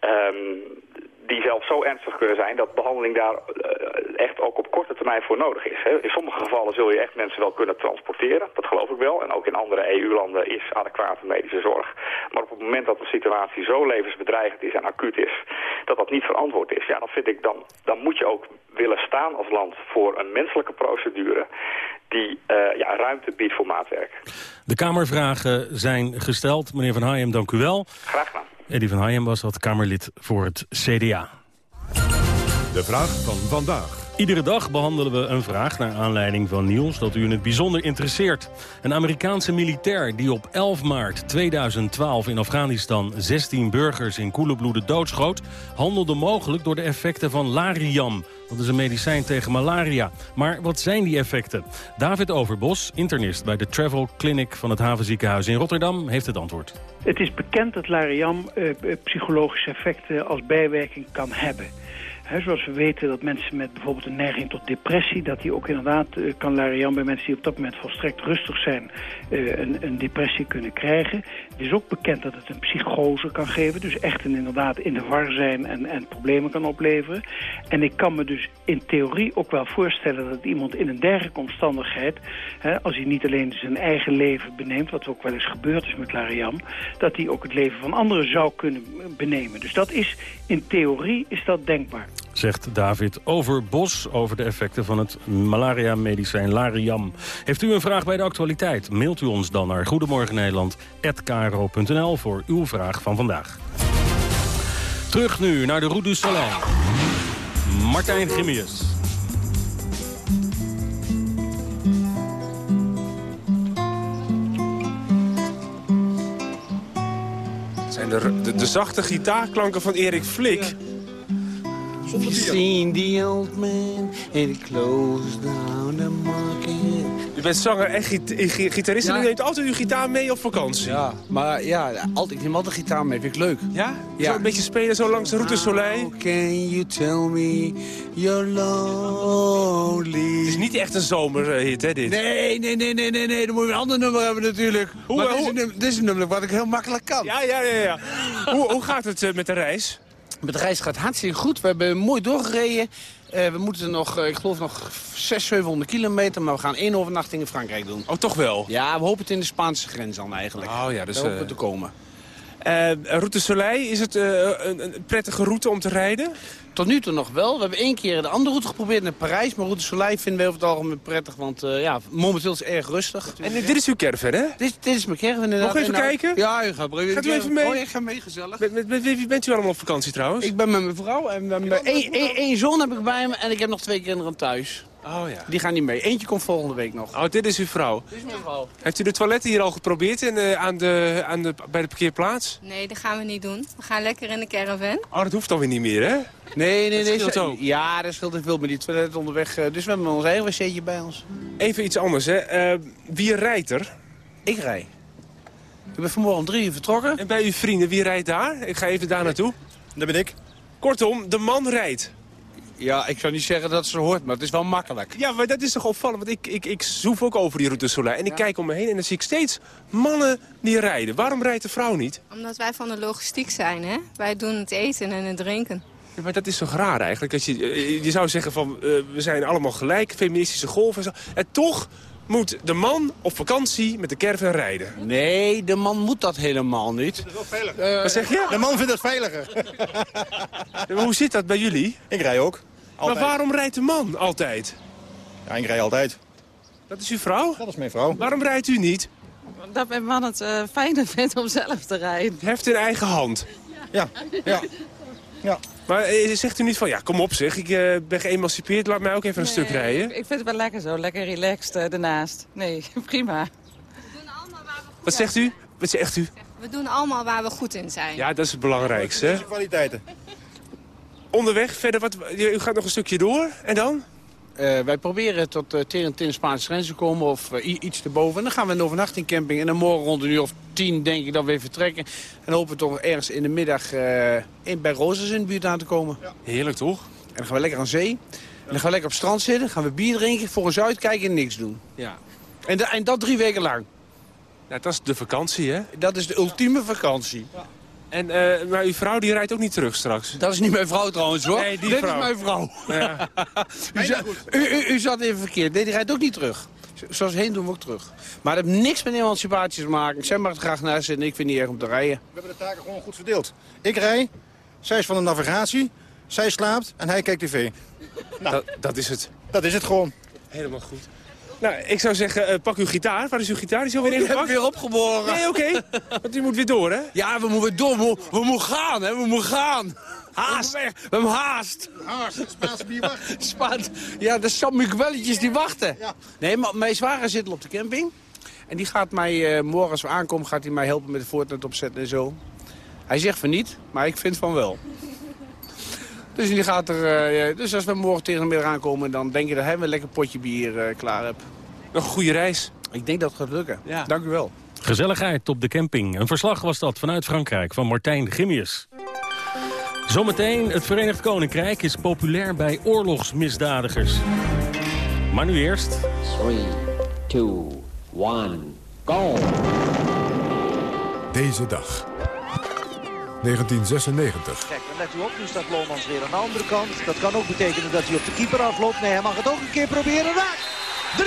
Um, die zelfs zo ernstig kunnen zijn dat behandeling daar eh, echt ook op korte termijn voor nodig is. In sommige gevallen zul je echt mensen wel kunnen transporteren, dat geloof ik wel. En ook in andere EU-landen is adequate medische zorg. Maar op het moment dat de situatie zo levensbedreigend is en acuut is, dat dat niet verantwoord is, ja, dan vind ik, dan, dan moet je ook willen staan als land voor een menselijke procedure die uh, ja, ruimte biedt voor maatwerk. De Kamervragen zijn gesteld. Meneer Van Haaien, dank u wel. Graag gedaan. Eddie van Haaien was dat Kamerlid voor het CDA. De vraag van vandaag. Iedere dag behandelen we een vraag naar aanleiding van nieuws dat u in het bijzonder interesseert. Een Amerikaanse militair die op 11 maart 2012 in Afghanistan 16 burgers in koele bloeden doodschoot... handelde mogelijk door de effecten van Lariam. Dat is een medicijn tegen malaria. Maar wat zijn die effecten? David Overbos, internist bij de Travel Clinic van het Havenziekenhuis in Rotterdam, heeft het antwoord. Het is bekend dat Lariam eh, psychologische effecten als bijwerking kan hebben zoals we weten dat mensen met bijvoorbeeld een neiging tot depressie... dat die ook inderdaad uh, kan larian bij mensen die op dat moment volstrekt rustig zijn... Uh, een, een, depressie kunnen krijgen. Het is ook bekend dat het een psychose kan geven. Dus echt inderdaad in de war zijn en, en problemen kan opleveren. En ik kan me dus in theorie ook wel voorstellen dat iemand in een dergelijke omstandigheid... Als hij niet alleen zijn eigen leven beneemt, wat ook wel eens gebeurd is met lariam... dat hij ook het leven van anderen zou kunnen benemen. Dus dat is, in theorie is dat denkbaar zegt David Overbos over de effecten van het malaria-medicijn Lariam. Heeft u een vraag bij de actualiteit? Mailt u ons dan naar goedemorgennederland.kro.nl voor uw vraag van vandaag. Terug nu naar de Route du Soleil. Martijn Grimius. zijn de, de, de zachte gitaarklanken van Erik Flik... Zonder seen the old man and he closed down the market. U bent zanger en gitarist en u neemt altijd uw gitaar mee op vakantie. Ja, maar ja, altijd, ik neem altijd gitaar mee. Vind ik leuk. Ja? ja. Zo een beetje spelen zo langs de Route Soleil? How can you tell me you're lonely? Het is niet echt een zomerhit, hè, dit? Nee, nee, nee, nee, nee, nee. Dan moet je een ander nummer hebben natuurlijk. Hoe, maar hoe? Dit, is een, dit is een nummer wat ik heel makkelijk kan. Ja, ja, ja. ja. hoe, hoe gaat het uh, met de reis? Het reis gaat hartstikke goed. We hebben mooi doorgereden. Uh, we moeten nog, uh, ik geloof nog 600, 700 kilometer, maar we gaan één overnachting in Frankrijk doen. Oh, toch wel? Ja, we hopen het in de Spaanse grens dan eigenlijk. Oh ja, dus... Daar hopen we te komen. Uh, route Soleil, is het een, een, prettige route om te rijden? Tot nu toe nog wel. We hebben één keer de andere route geprobeerd naar Parijs. Maar Route Soleil vinden we over het algemeen prettig. Want uh, ja, momenteel is het erg rustig. En dit is uw caravan, hè? Dit, dit is mijn caravan inderdaad. Nog even nou, kijken? Ja, u gaat, gaat u even mee? Oh, ik ga mee, gezellig. Met, met, met wie bent u allemaal op vakantie trouwens? Ik ben met mijn vrouw. En met één, één, één zoon heb ik bij me. En ik heb nog twee kinderen thuis. Oh ja. Die gaan niet mee. Eentje komt volgende week nog. Oh, dit is uw vrouw? Dit is mijn vrouw. Heeft u de toiletten hier al geprobeerd in, uh, aan de, aan de, bij de parkeerplaats? Nee, dat gaan we niet doen. We gaan lekker in de caravan. Oh, dat hoeft dan weer niet meer, hè? Nee, nee, nee. Dat ook. Ja, dat scheelt veel met die toiletten onderweg. Dus we hebben ons eigen wc'tje bij ons. Even iets anders, hè. Uh, wie rijdt er? Ik rij. Ik ben vanmorgen om drie uur vertrokken. En bij uw vrienden, wie rijdt daar? Ik ga even daar naartoe. Dat ben ik. Kortom, de man rijdt. Ja, ik zou niet zeggen dat ze hoort, maar het is wel makkelijk. Ja, maar dat is toch opvallend, want ik, ik, ik zoef ook over die route Soleil. En ik kijk om me heen en dan zie ik steeds mannen die rijden. Waarom rijdt de vrouw niet? Omdat wij van de logistiek zijn, hè. Wij doen het eten en het drinken. Ja, maar dat is toch raar eigenlijk? Dat je, je zou zeggen van, uh, we zijn allemaal gelijk, feministische golf en zo. En toch moet de man op vakantie met de caravan rijden. Nee, de man moet dat helemaal niet. Dat is wel veiliger. Uh, Wat zeg je? De man vindt het veiliger. hoe zit dat bij jullie? Ik rij ook. Altijd. Maar waarom rijdt de man altijd? Ja, ik rij altijd. Dat is uw vrouw? Dat is mijn vrouw. Waarom rijdt u niet? Dat mijn man het uh, fijner vindt om zelf te rijden. Heft in eigen hand? Ja, ja. ja. Maar uh, zegt u niet van, ja, kom op zeg, ik uh, ben geëmancipeerd, laat mij ook even een nee, stuk rijden? Ik, ik, vind het wel lekker zo, lekker relaxed ernaast. Nee, prima. Wat zegt u? Wat zegt u? We doen allemaal waar we goed in zijn. Ja, dat is het belangrijkste. Dat is kwaliteiten onderweg verder, wat, u gaat nog een stukje door en dan? Uh, wij proberen tot uh, Terentin Spaanse grens te komen of uh, iets erboven. En dan gaan we een overnachtingcamping en dan morgen rond een uur of tien denk ik dat we weer vertrekken. En hopen we toch ergens in de middag in, bij Rozes in de buurt aan te komen. Ja. Heerlijk toch? En dan gaan we lekker aan zee. En dan gaan we lekker op het strand zitten, gaan we bier drinken, voor ons uitkijken en niks doen. Ja. En, en dat drie weken lang. Ja, dat is de vakantie hè? Dat is de ultieme vakantie. Ja. En, uh, maar uw vrouw die rijdt ook niet terug straks? Dat is niet mijn vrouw trouwens hoor. Nee, die Dit vrouw. is mijn vrouw. Ja. u, zat, u, u, u, zat even verkeerd. Nee, die rijdt ook niet terug. Zoals heen doen we ook terug. Maar dat heeft niks met emancipatie te maken. Zij mag het graag naar zitten en ik vind niet erg om te rijden. We hebben de taken gewoon goed verdeeld. Ik rij, zij is van de navigatie, zij slaapt en hij kijkt tv. Nou, dat, dat is het. Dat is het gewoon. Helemaal goed. Nou, ik zou zeggen, uh, pak uw gitaar. Waar is uw gitaar? Die is alweer oh, ingepakt? weer opgeborgen. Nee, oké. Okay. Want u moet weer door, hè? Ja, we moeten weer door. We, we moeten gaan, hè. We moeten gaan. Haast. We hebben haast. Haast. Spaanse bier wachten. Spaans. Ja, dat zijn miguelletjes die wachten. Ja. Nee, maar mijn zware zit op de camping. En die gaat mij, uh, morgen als we aankomen, gaat hij mij helpen met de voortnet opzetten en zo. Hij zegt van niet, maar ik vind van wel. Dus, die gaat er, uh, dus als we morgen tegen de middag aankomen, dan denk je dat hij een lekker potje bier uh, klaar hebt. Nog een goede reis. Ik denk dat het gaat lukken. Ja. Dank u wel. Gezelligheid op de camping. Een verslag was dat vanuit Frankrijk van Martijn Gimmius. Zometeen, het Verenigd Koninkrijk is populair bij oorlogsmisdadigers. Maar nu eerst... 3, 2, 1, go! Deze dag. 1996. Kijk, dan let u op, nu staat Lomans weer aan de andere kant. Dat kan ook betekenen dat hij op de keeper afloopt. Nee, hij mag het ook een keer proberen. Raak! 3-1!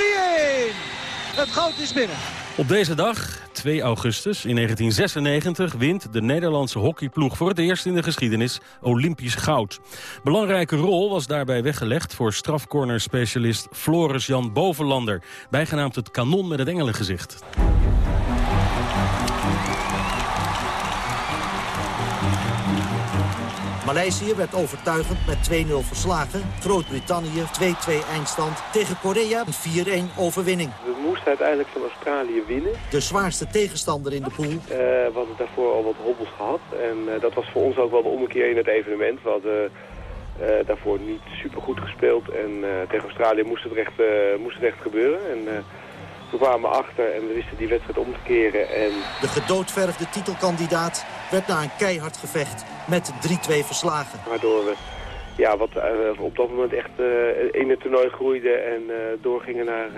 Het goud is binnen. Op deze dag, 2 augustus in 1996, wint de Nederlandse hockeyploeg voor het eerst in de geschiedenis Olympisch goud. Belangrijke rol was daarbij weggelegd voor strafcorner-specialist Floris Jan Bovenlander, bijgenaamd het kanon met het engelengezicht. Maleisië werd overtuigend met 2-0 verslagen. Groot-Brittannië 2-2 eindstand. Tegen Korea een 4-1 overwinning. We moesten uiteindelijk van Australië winnen. De zwaarste tegenstander in de pool. Uh, we hadden daarvoor al wat hobbels gehad. En uh, dat was voor ons ook wel de ommekeer in het evenement. We hadden uh, daarvoor niet super goed gespeeld. En tegen Australië moest het recht, moest het echt gebeuren. En, we kwamen achter en we wisten die wedstrijd om te keren. En... De gedoodverfde titelkandidaat werd na een keihard gevecht met 3-2 verslagen. Waardoor we ja, wat, uh, op dat moment echt uh, in het toernooi groeiden en uh, doorgingen naar,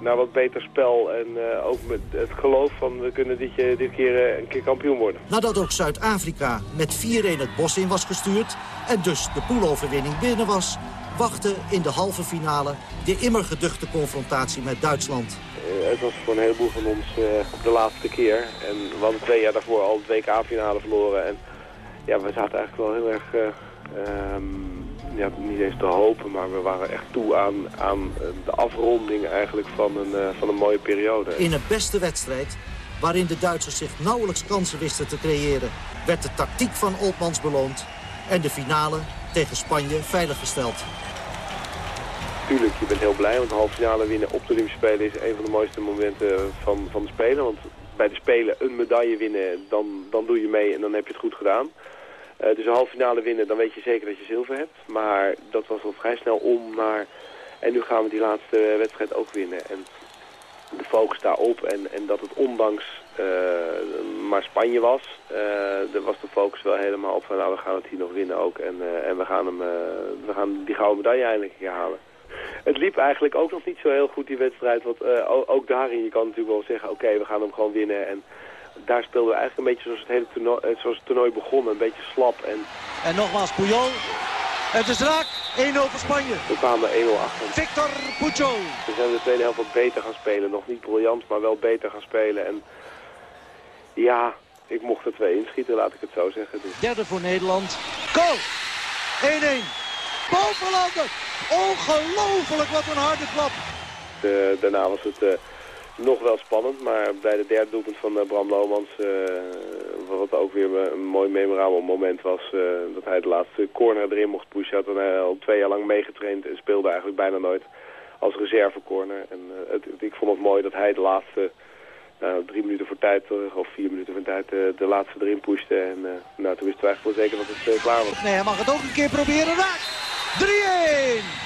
naar wat beter spel. En ook met het geloof van we kunnen dit, dit keer een keer kampioen worden. Nadat ook Zuid-Afrika met 4-1 het bos in was gestuurd en dus de pooloverwinning binnen was... wachtte in de halve finale de immer geduchte confrontatie met Duitsland. Uh, het was voor een heleboel van ons uh, de laatste keer. En we hadden twee jaar daarvoor al de WK-finale verloren. En ja, we zaten eigenlijk wel heel erg, uh, um, ja, niet eens te hopen, maar we waren echt toe aan, aan de afronding eigenlijk van een, van een mooie periode. In een beste wedstrijd, waarin de Duitsers zich nauwelijks kansen wisten te creëren, werd de tactiek van Oltmans beloond en de finale tegen Spanje veiliggesteld. Tuurlijk, je bent heel blij, want de halve finale winnen op de Olympische Spelen is een van de mooiste momenten van, van de Spelen. Want bij de Spelen een medaille winnen, dan, dan doe je mee en dan heb je het goed gedaan. Uh, dus een halve finale winnen, dan weet je zeker dat je zilver hebt. Maar dat was al vrij snel om naar... En nu gaan we die laatste wedstrijd ook winnen. En de focus daarop en, en dat het ondanks maar Spanje was, uh, daar was de focus wel helemaal op van nou we gaan het hier nog winnen ook. En, en we gaan, hem, we gaan die gouden medaille eindelijk een keer halen. Het liep eigenlijk ook nog niet zo heel goed die wedstrijd. Want uh, ook daarin, je kan natuurlijk wel zeggen, oké, okay, we gaan hem gewoon winnen. En daar speelden we eigenlijk een beetje zoals het hele toernooi, zoals het toernooi begon. Een beetje slap. En, en nogmaals Puyol. Het is raak. 1-0 voor Spanje. We kwamen 1-0 achter. Victor Pujol. We zijn de tweede helft wat beter gaan spelen. Nog niet briljant, maar wel beter gaan spelen. En ja, ik mocht er twee inschieten, laat ik het zo zeggen. Dus. Derde voor Nederland. Goal! 1-1. Bovenlander. Ongelooflijk, wat een harde klap. Uh, daarna was het uh, nog wel spannend, maar bij de derde doelpunt van uh, Bram Lomans, wat ook weer een mooi memorabel moment was, dat hij de laatste corner erin mocht pushen. Had hij al twee jaar lang meegetraind en speelde eigenlijk bijna nooit als reservecorner. En het, ik vond het mooi dat hij de laatste drie minuten voor tijd, of vier minuten voor tijd, uh, de laatste erin pushte. En uh, nou, toen wisten we eigenlijk wel zeker dat het klaar was. Nee, hij mag het ook een keer proberen. Raak! 3-1!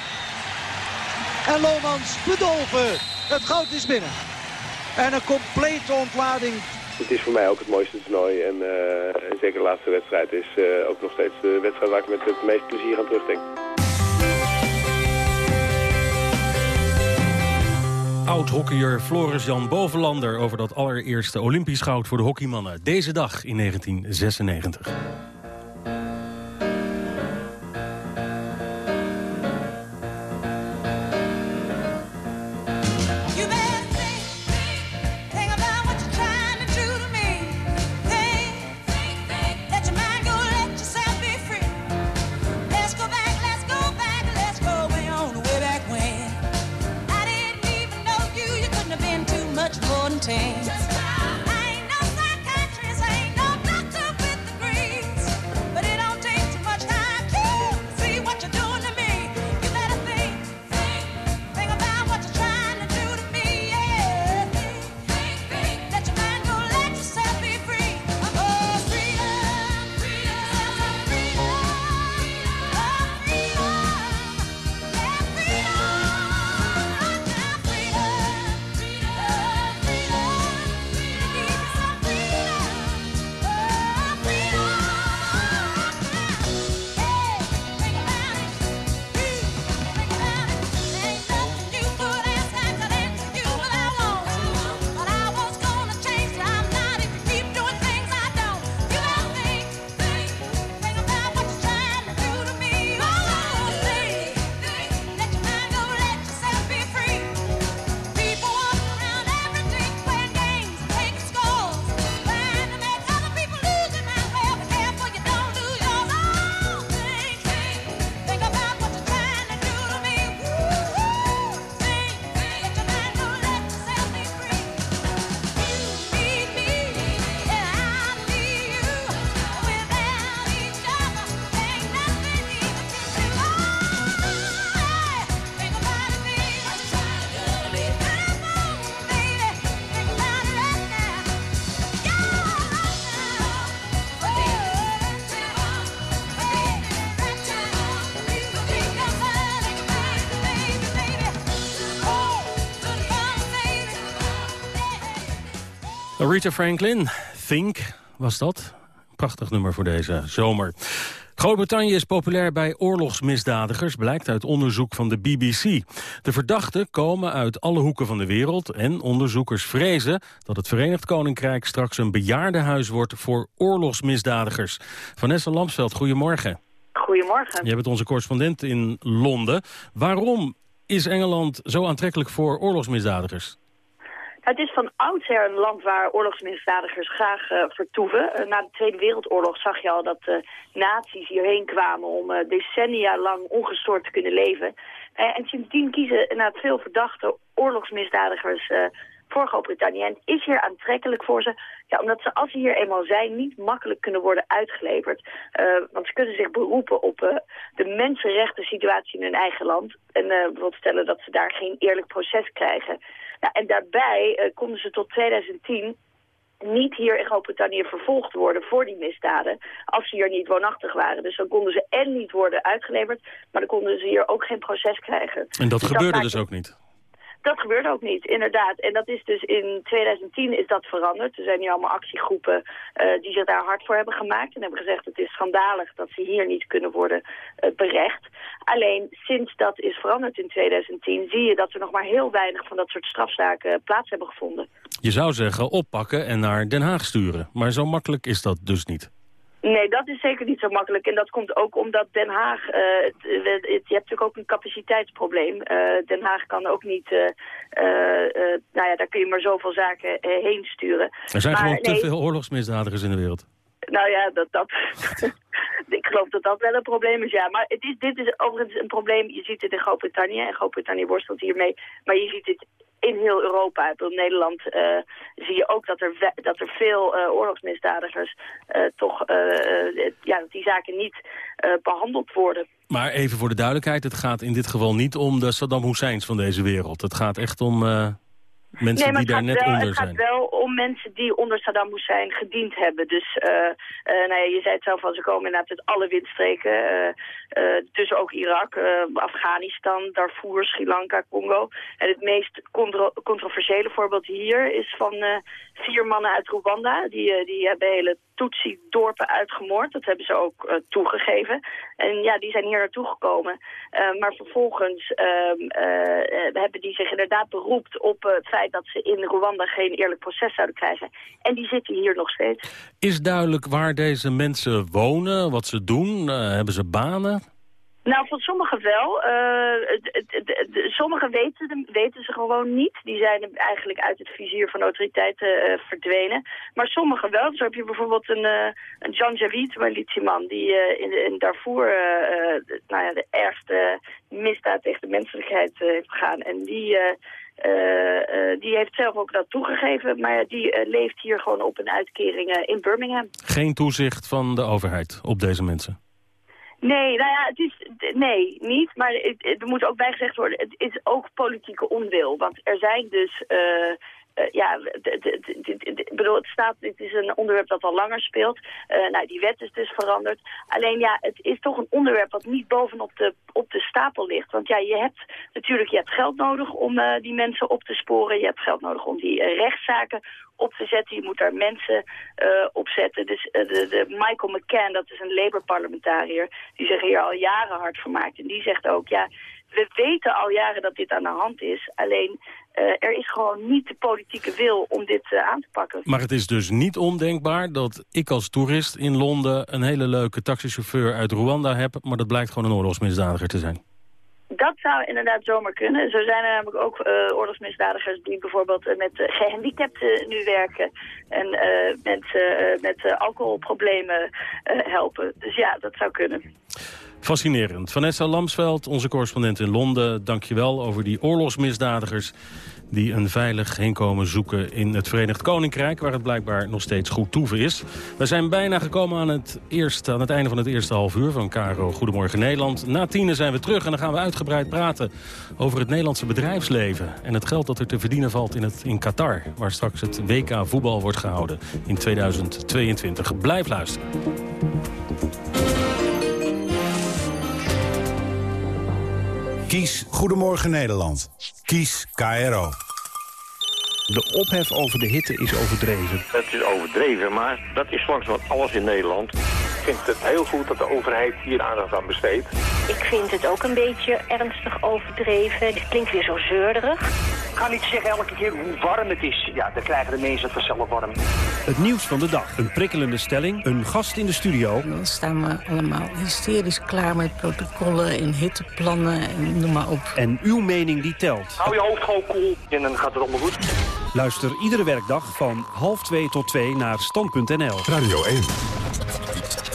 En Lomans bedolven. Het goud is binnen. En een complete ontlading. Het is voor mij ook het mooiste toernooi. En zeker de laatste wedstrijd is ook nog steeds de wedstrijd waar ik met het meest plezier aan terugdenk. Oud-hockeyer Floris-Jan Bovenlander... over dat allereerste Olympisch goud voor de hockeymannen. Deze dag in 1996. Rita Franklin, Think was dat. Prachtig nummer voor deze zomer. Groot-Brittannië is populair bij oorlogsmisdadigers, blijkt uit onderzoek van de BBC. De verdachten komen uit alle hoeken van de wereld en onderzoekers vrezen dat het Verenigd Koninkrijk straks een bejaardenhuis wordt voor oorlogsmisdadigers. Vanessa Lamsveld, goedemorgen. Goedemorgen. Jij bent onze correspondent in Londen. Waarom is Engeland zo aantrekkelijk voor oorlogsmisdadigers? Het is van oudsher een land waar oorlogsmisdadigers graag eh, vertoeven. Eh, na de Tweede Wereldoorlog zag je al dat uh, nazi's hierheen kwamen om eh, decennia lang ongestoord te kunnen leven. Eh, en sindsdien kiezen inderdaad veel verdachte oorlogsmisdadigers eh, voor Groot-Brittannië. En het is hier aantrekkelijk voor ze, ja, omdat ze als ze hier eenmaal zijn niet makkelijk kunnen worden uitgeleverd. Eh, want ze kunnen zich beroepen op eh, de mensenrechten situatie in hun eigen land. En eh, bijvoorbeeld stellen dat ze daar geen eerlijk proces krijgen. Nou, en daarbij eh, konden ze tot 2010 niet hier in Groot-Brittannië vervolgd worden voor die misdaden als ze hier niet woonachtig waren. Dus dan konden ze en niet worden uitgeleverd, maar dan konden ze hier ook geen proces krijgen. En dat Dus gebeurde dus ook niet? Dat gebeurt ook niet, inderdaad. En dat is dus in 2010 is dat veranderd. Er zijn nu allemaal actiegroepen eh, die zich daar hard voor hebben gemaakt. En hebben gezegd het is schandalig dat ze hier niet kunnen worden eh, berecht. Alleen sinds dat is veranderd in 2010 zie je dat er nog maar heel weinig van dat soort strafzaken plaats hebben gevonden. Je zou zeggen oppakken en naar Den Haag sturen. Maar zo makkelijk is dat dus niet. Nee, dat is zeker niet zo makkelijk. En dat komt ook omdat Den Haag... eh, het, je hebt natuurlijk ook een capaciteitsprobleem. Eh, Den Haag kan ook niet... eh, nou ja, daar kun je maar zoveel zaken heen sturen. Er zijn Maar gewoon te nee, veel oorlogsmisdadigers in de wereld. Nou ja, dat, dat, ik geloof dat dat wel een probleem is, ja. Maar het is, dit is overigens een probleem, je ziet het in Groot-Brittannië. En Groot-Brittannië worstelt hiermee. Maar je ziet het in heel Europa. In Nederland eh, zie je ook dat er, dat er veel eh, oorlogsmisdadigers eh, toch, ja, die zaken niet eh, behandeld worden. Maar even voor de duidelijkheid, het gaat in dit geval niet om de Saddam Husseins van deze wereld. Het gaat echt om mensen nee, maar die daar het net gaat wel, onder het zijn. gaat wel om mensen die onder Saddam Hussein gediend hebben. Dus eh, nou ja, je zei het zelf al, ze komen inderdaad uit alle windstreken. eh, dus ook Irak, Afghanistan, Darfur, Sri Lanka, Congo. En het meest contro controversiële voorbeeld hier is van vier mannen uit Rwanda. Die, eh, die hebben hele Tutsi-dorpen uitgemoord. Dat hebben ze ook eh, toegegeven. En ja, die zijn hier naartoe gekomen. Eh, maar vervolgens ehm, eh, hebben die zich inderdaad beroept op het feit dat ze in Rwanda geen eerlijk proces zouden krijgen. En die zitten hier nog steeds. Is duidelijk waar deze mensen wonen, wat ze doen? Hebben ze banen? Nou, van sommigen wel. Eh, sommigen weten, weten ze gewoon niet. Die zijn eigenlijk uit het vizier van autoriteiten eh, verdwenen. Maar sommigen wel. Zo heb je bijvoorbeeld een, eh een Jan Javid, een militieman... die eh, in, in Darfur nou ja, de ergste misdaad tegen de menselijkheid heeft begaan. En die... die heeft zelf ook dat toegegeven, maar die leeft hier gewoon op een uitkering in Birmingham. Geen toezicht van de overheid op deze mensen? Nee, nou ja, het is, nee, niet. Maar het, er moet ook bijgezegd worden, het is ook politieke onwil. Want er zijn dus, eh, ja, d- ik bedoel, het staat, dit is een onderwerp dat al langer speelt. Eh, nou, die wet is dus veranderd. Alleen ja, het is toch een onderwerp wat niet bovenop de, op de stapel ligt. Want ja, je hebt natuurlijk, je hebt geld nodig om eh, die mensen op te sporen. Je hebt geld nodig om die eh, rechtszaken op te zetten. Je moet daar mensen eh, op zetten. Dus eh, de, de Michael McCann, dat is een Labour-parlementariër... die zich hier al jaren hard voor maakt. En die zegt ook, ja, we weten al jaren dat dit aan de hand is. Alleen, eh, er is gewoon niet de politieke wil om dit eh, aan te pakken. Maar het is dus niet ondenkbaar dat ik als toerist in Londen... een hele leuke taxichauffeur uit Rwanda heb... maar dat blijkt gewoon een oorlogsmisdadiger te zijn. Dat zou inderdaad zomaar kunnen. Zo zijn er namelijk ook eh, oorlogsmisdadigers die bijvoorbeeld eh, met eh, gehandicapten nu werken. En eh, mensen eh, met eh, alcoholproblemen eh, helpen. Dus ja, dat zou kunnen. Fascinerend. Vanessa Lamsveld, onze correspondent in Londen, dank je wel over die oorlogsmisdadigers die een veilig heenkomen zoeken in het Verenigd Koninkrijk... waar het blijkbaar nog steeds goed toeven is. We zijn bijna gekomen aan het, eerste, aan het einde van het eerste half uur van Caro Goedemorgen Nederland. Na tienen zijn we terug en dan gaan we uitgebreid praten over het Nederlandse bedrijfsleven... en het geld dat er te verdienen valt in, het, in Qatar... waar straks het WK voetbal wordt gehouden in 2022. Blijf luisteren. Kies Goedemorgen Nederland. Kies KRO. De ophef over de hitte is overdreven. Het is overdreven, maar dat is langzamerhand alles in Nederland. Ik vind het heel goed dat de overheid hier aandacht aan besteedt. Ik vind het ook een beetje ernstig overdreven. Het klinkt weer zo zeurderig. Ik ga niet zeggen elke keer hoe warm het is. Ja, dan krijgen de mensen het vanzelf warm. Het nieuws van de dag. Een prikkelende stelling. Een gast in de studio. Dan staan we allemaal hysterisch klaar met protocollen en hitteplannen en noem maar op. En uw mening die telt. Hou je hoofd gewoon koel en dan gaat het allemaal goed. Luister iedere werkdag van half 2 tot 2 naar stand.nl. Radio 1.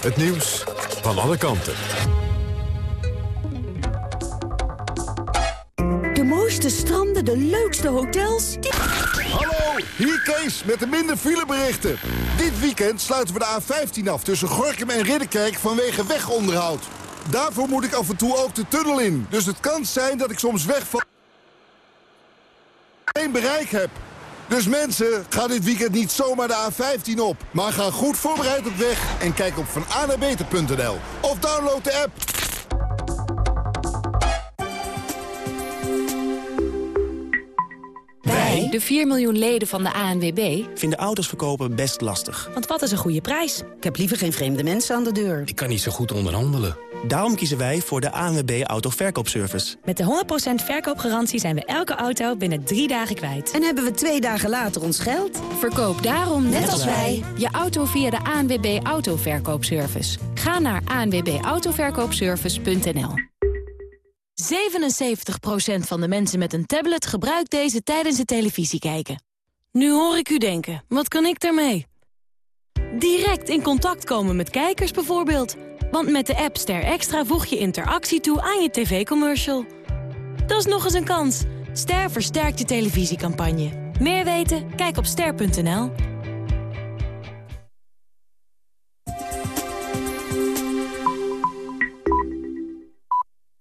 Het nieuws van alle kanten. De mooiste stranden, de leukste hotels. Hallo, hier Kees met de minder fileberichten. Dit weekend sluiten we de A15 af tussen Gorkum en Ridderkerk vanwege wegonderhoud. Daarvoor moet ik af en toe ook de tunnel in. Dus het kan zijn dat ik soms weg van... geen bereik heb. Dus mensen, ga dit weekend niet zomaar de A15 op. Maar ga goed voorbereid op weg en kijk op vananabeter.nl. Of download de app. Wij, de 4 miljoen leden van de ANWB, vinden auto's verkopen best lastig. want wat is een goede prijs? Ik heb liever geen vreemde mensen aan de deur. Ik kan niet zo goed onderhandelen. Daarom kiezen wij voor de ANWB Autoverkoopservice. Met de 100% verkoopgarantie zijn we elke auto binnen drie dagen kwijt. En hebben we twee dagen later ons geld? Verkoop daarom, net, als wij, je auto via de ANWB Autoverkoopservice. Ga naar anwbautoverkoopservice.nl 77% van de mensen met een tablet gebruikt deze tijdens het televisie kijken. Nu hoor ik u denken, wat kan ik daarmee? Direct in contact komen met kijkers bijvoorbeeld. Want met de app Ster Extra voeg je interactie toe aan je tv-commercial. Dat is nog eens een kans. Ster versterkt je televisiecampagne. Meer weten? Kijk op ster.nl.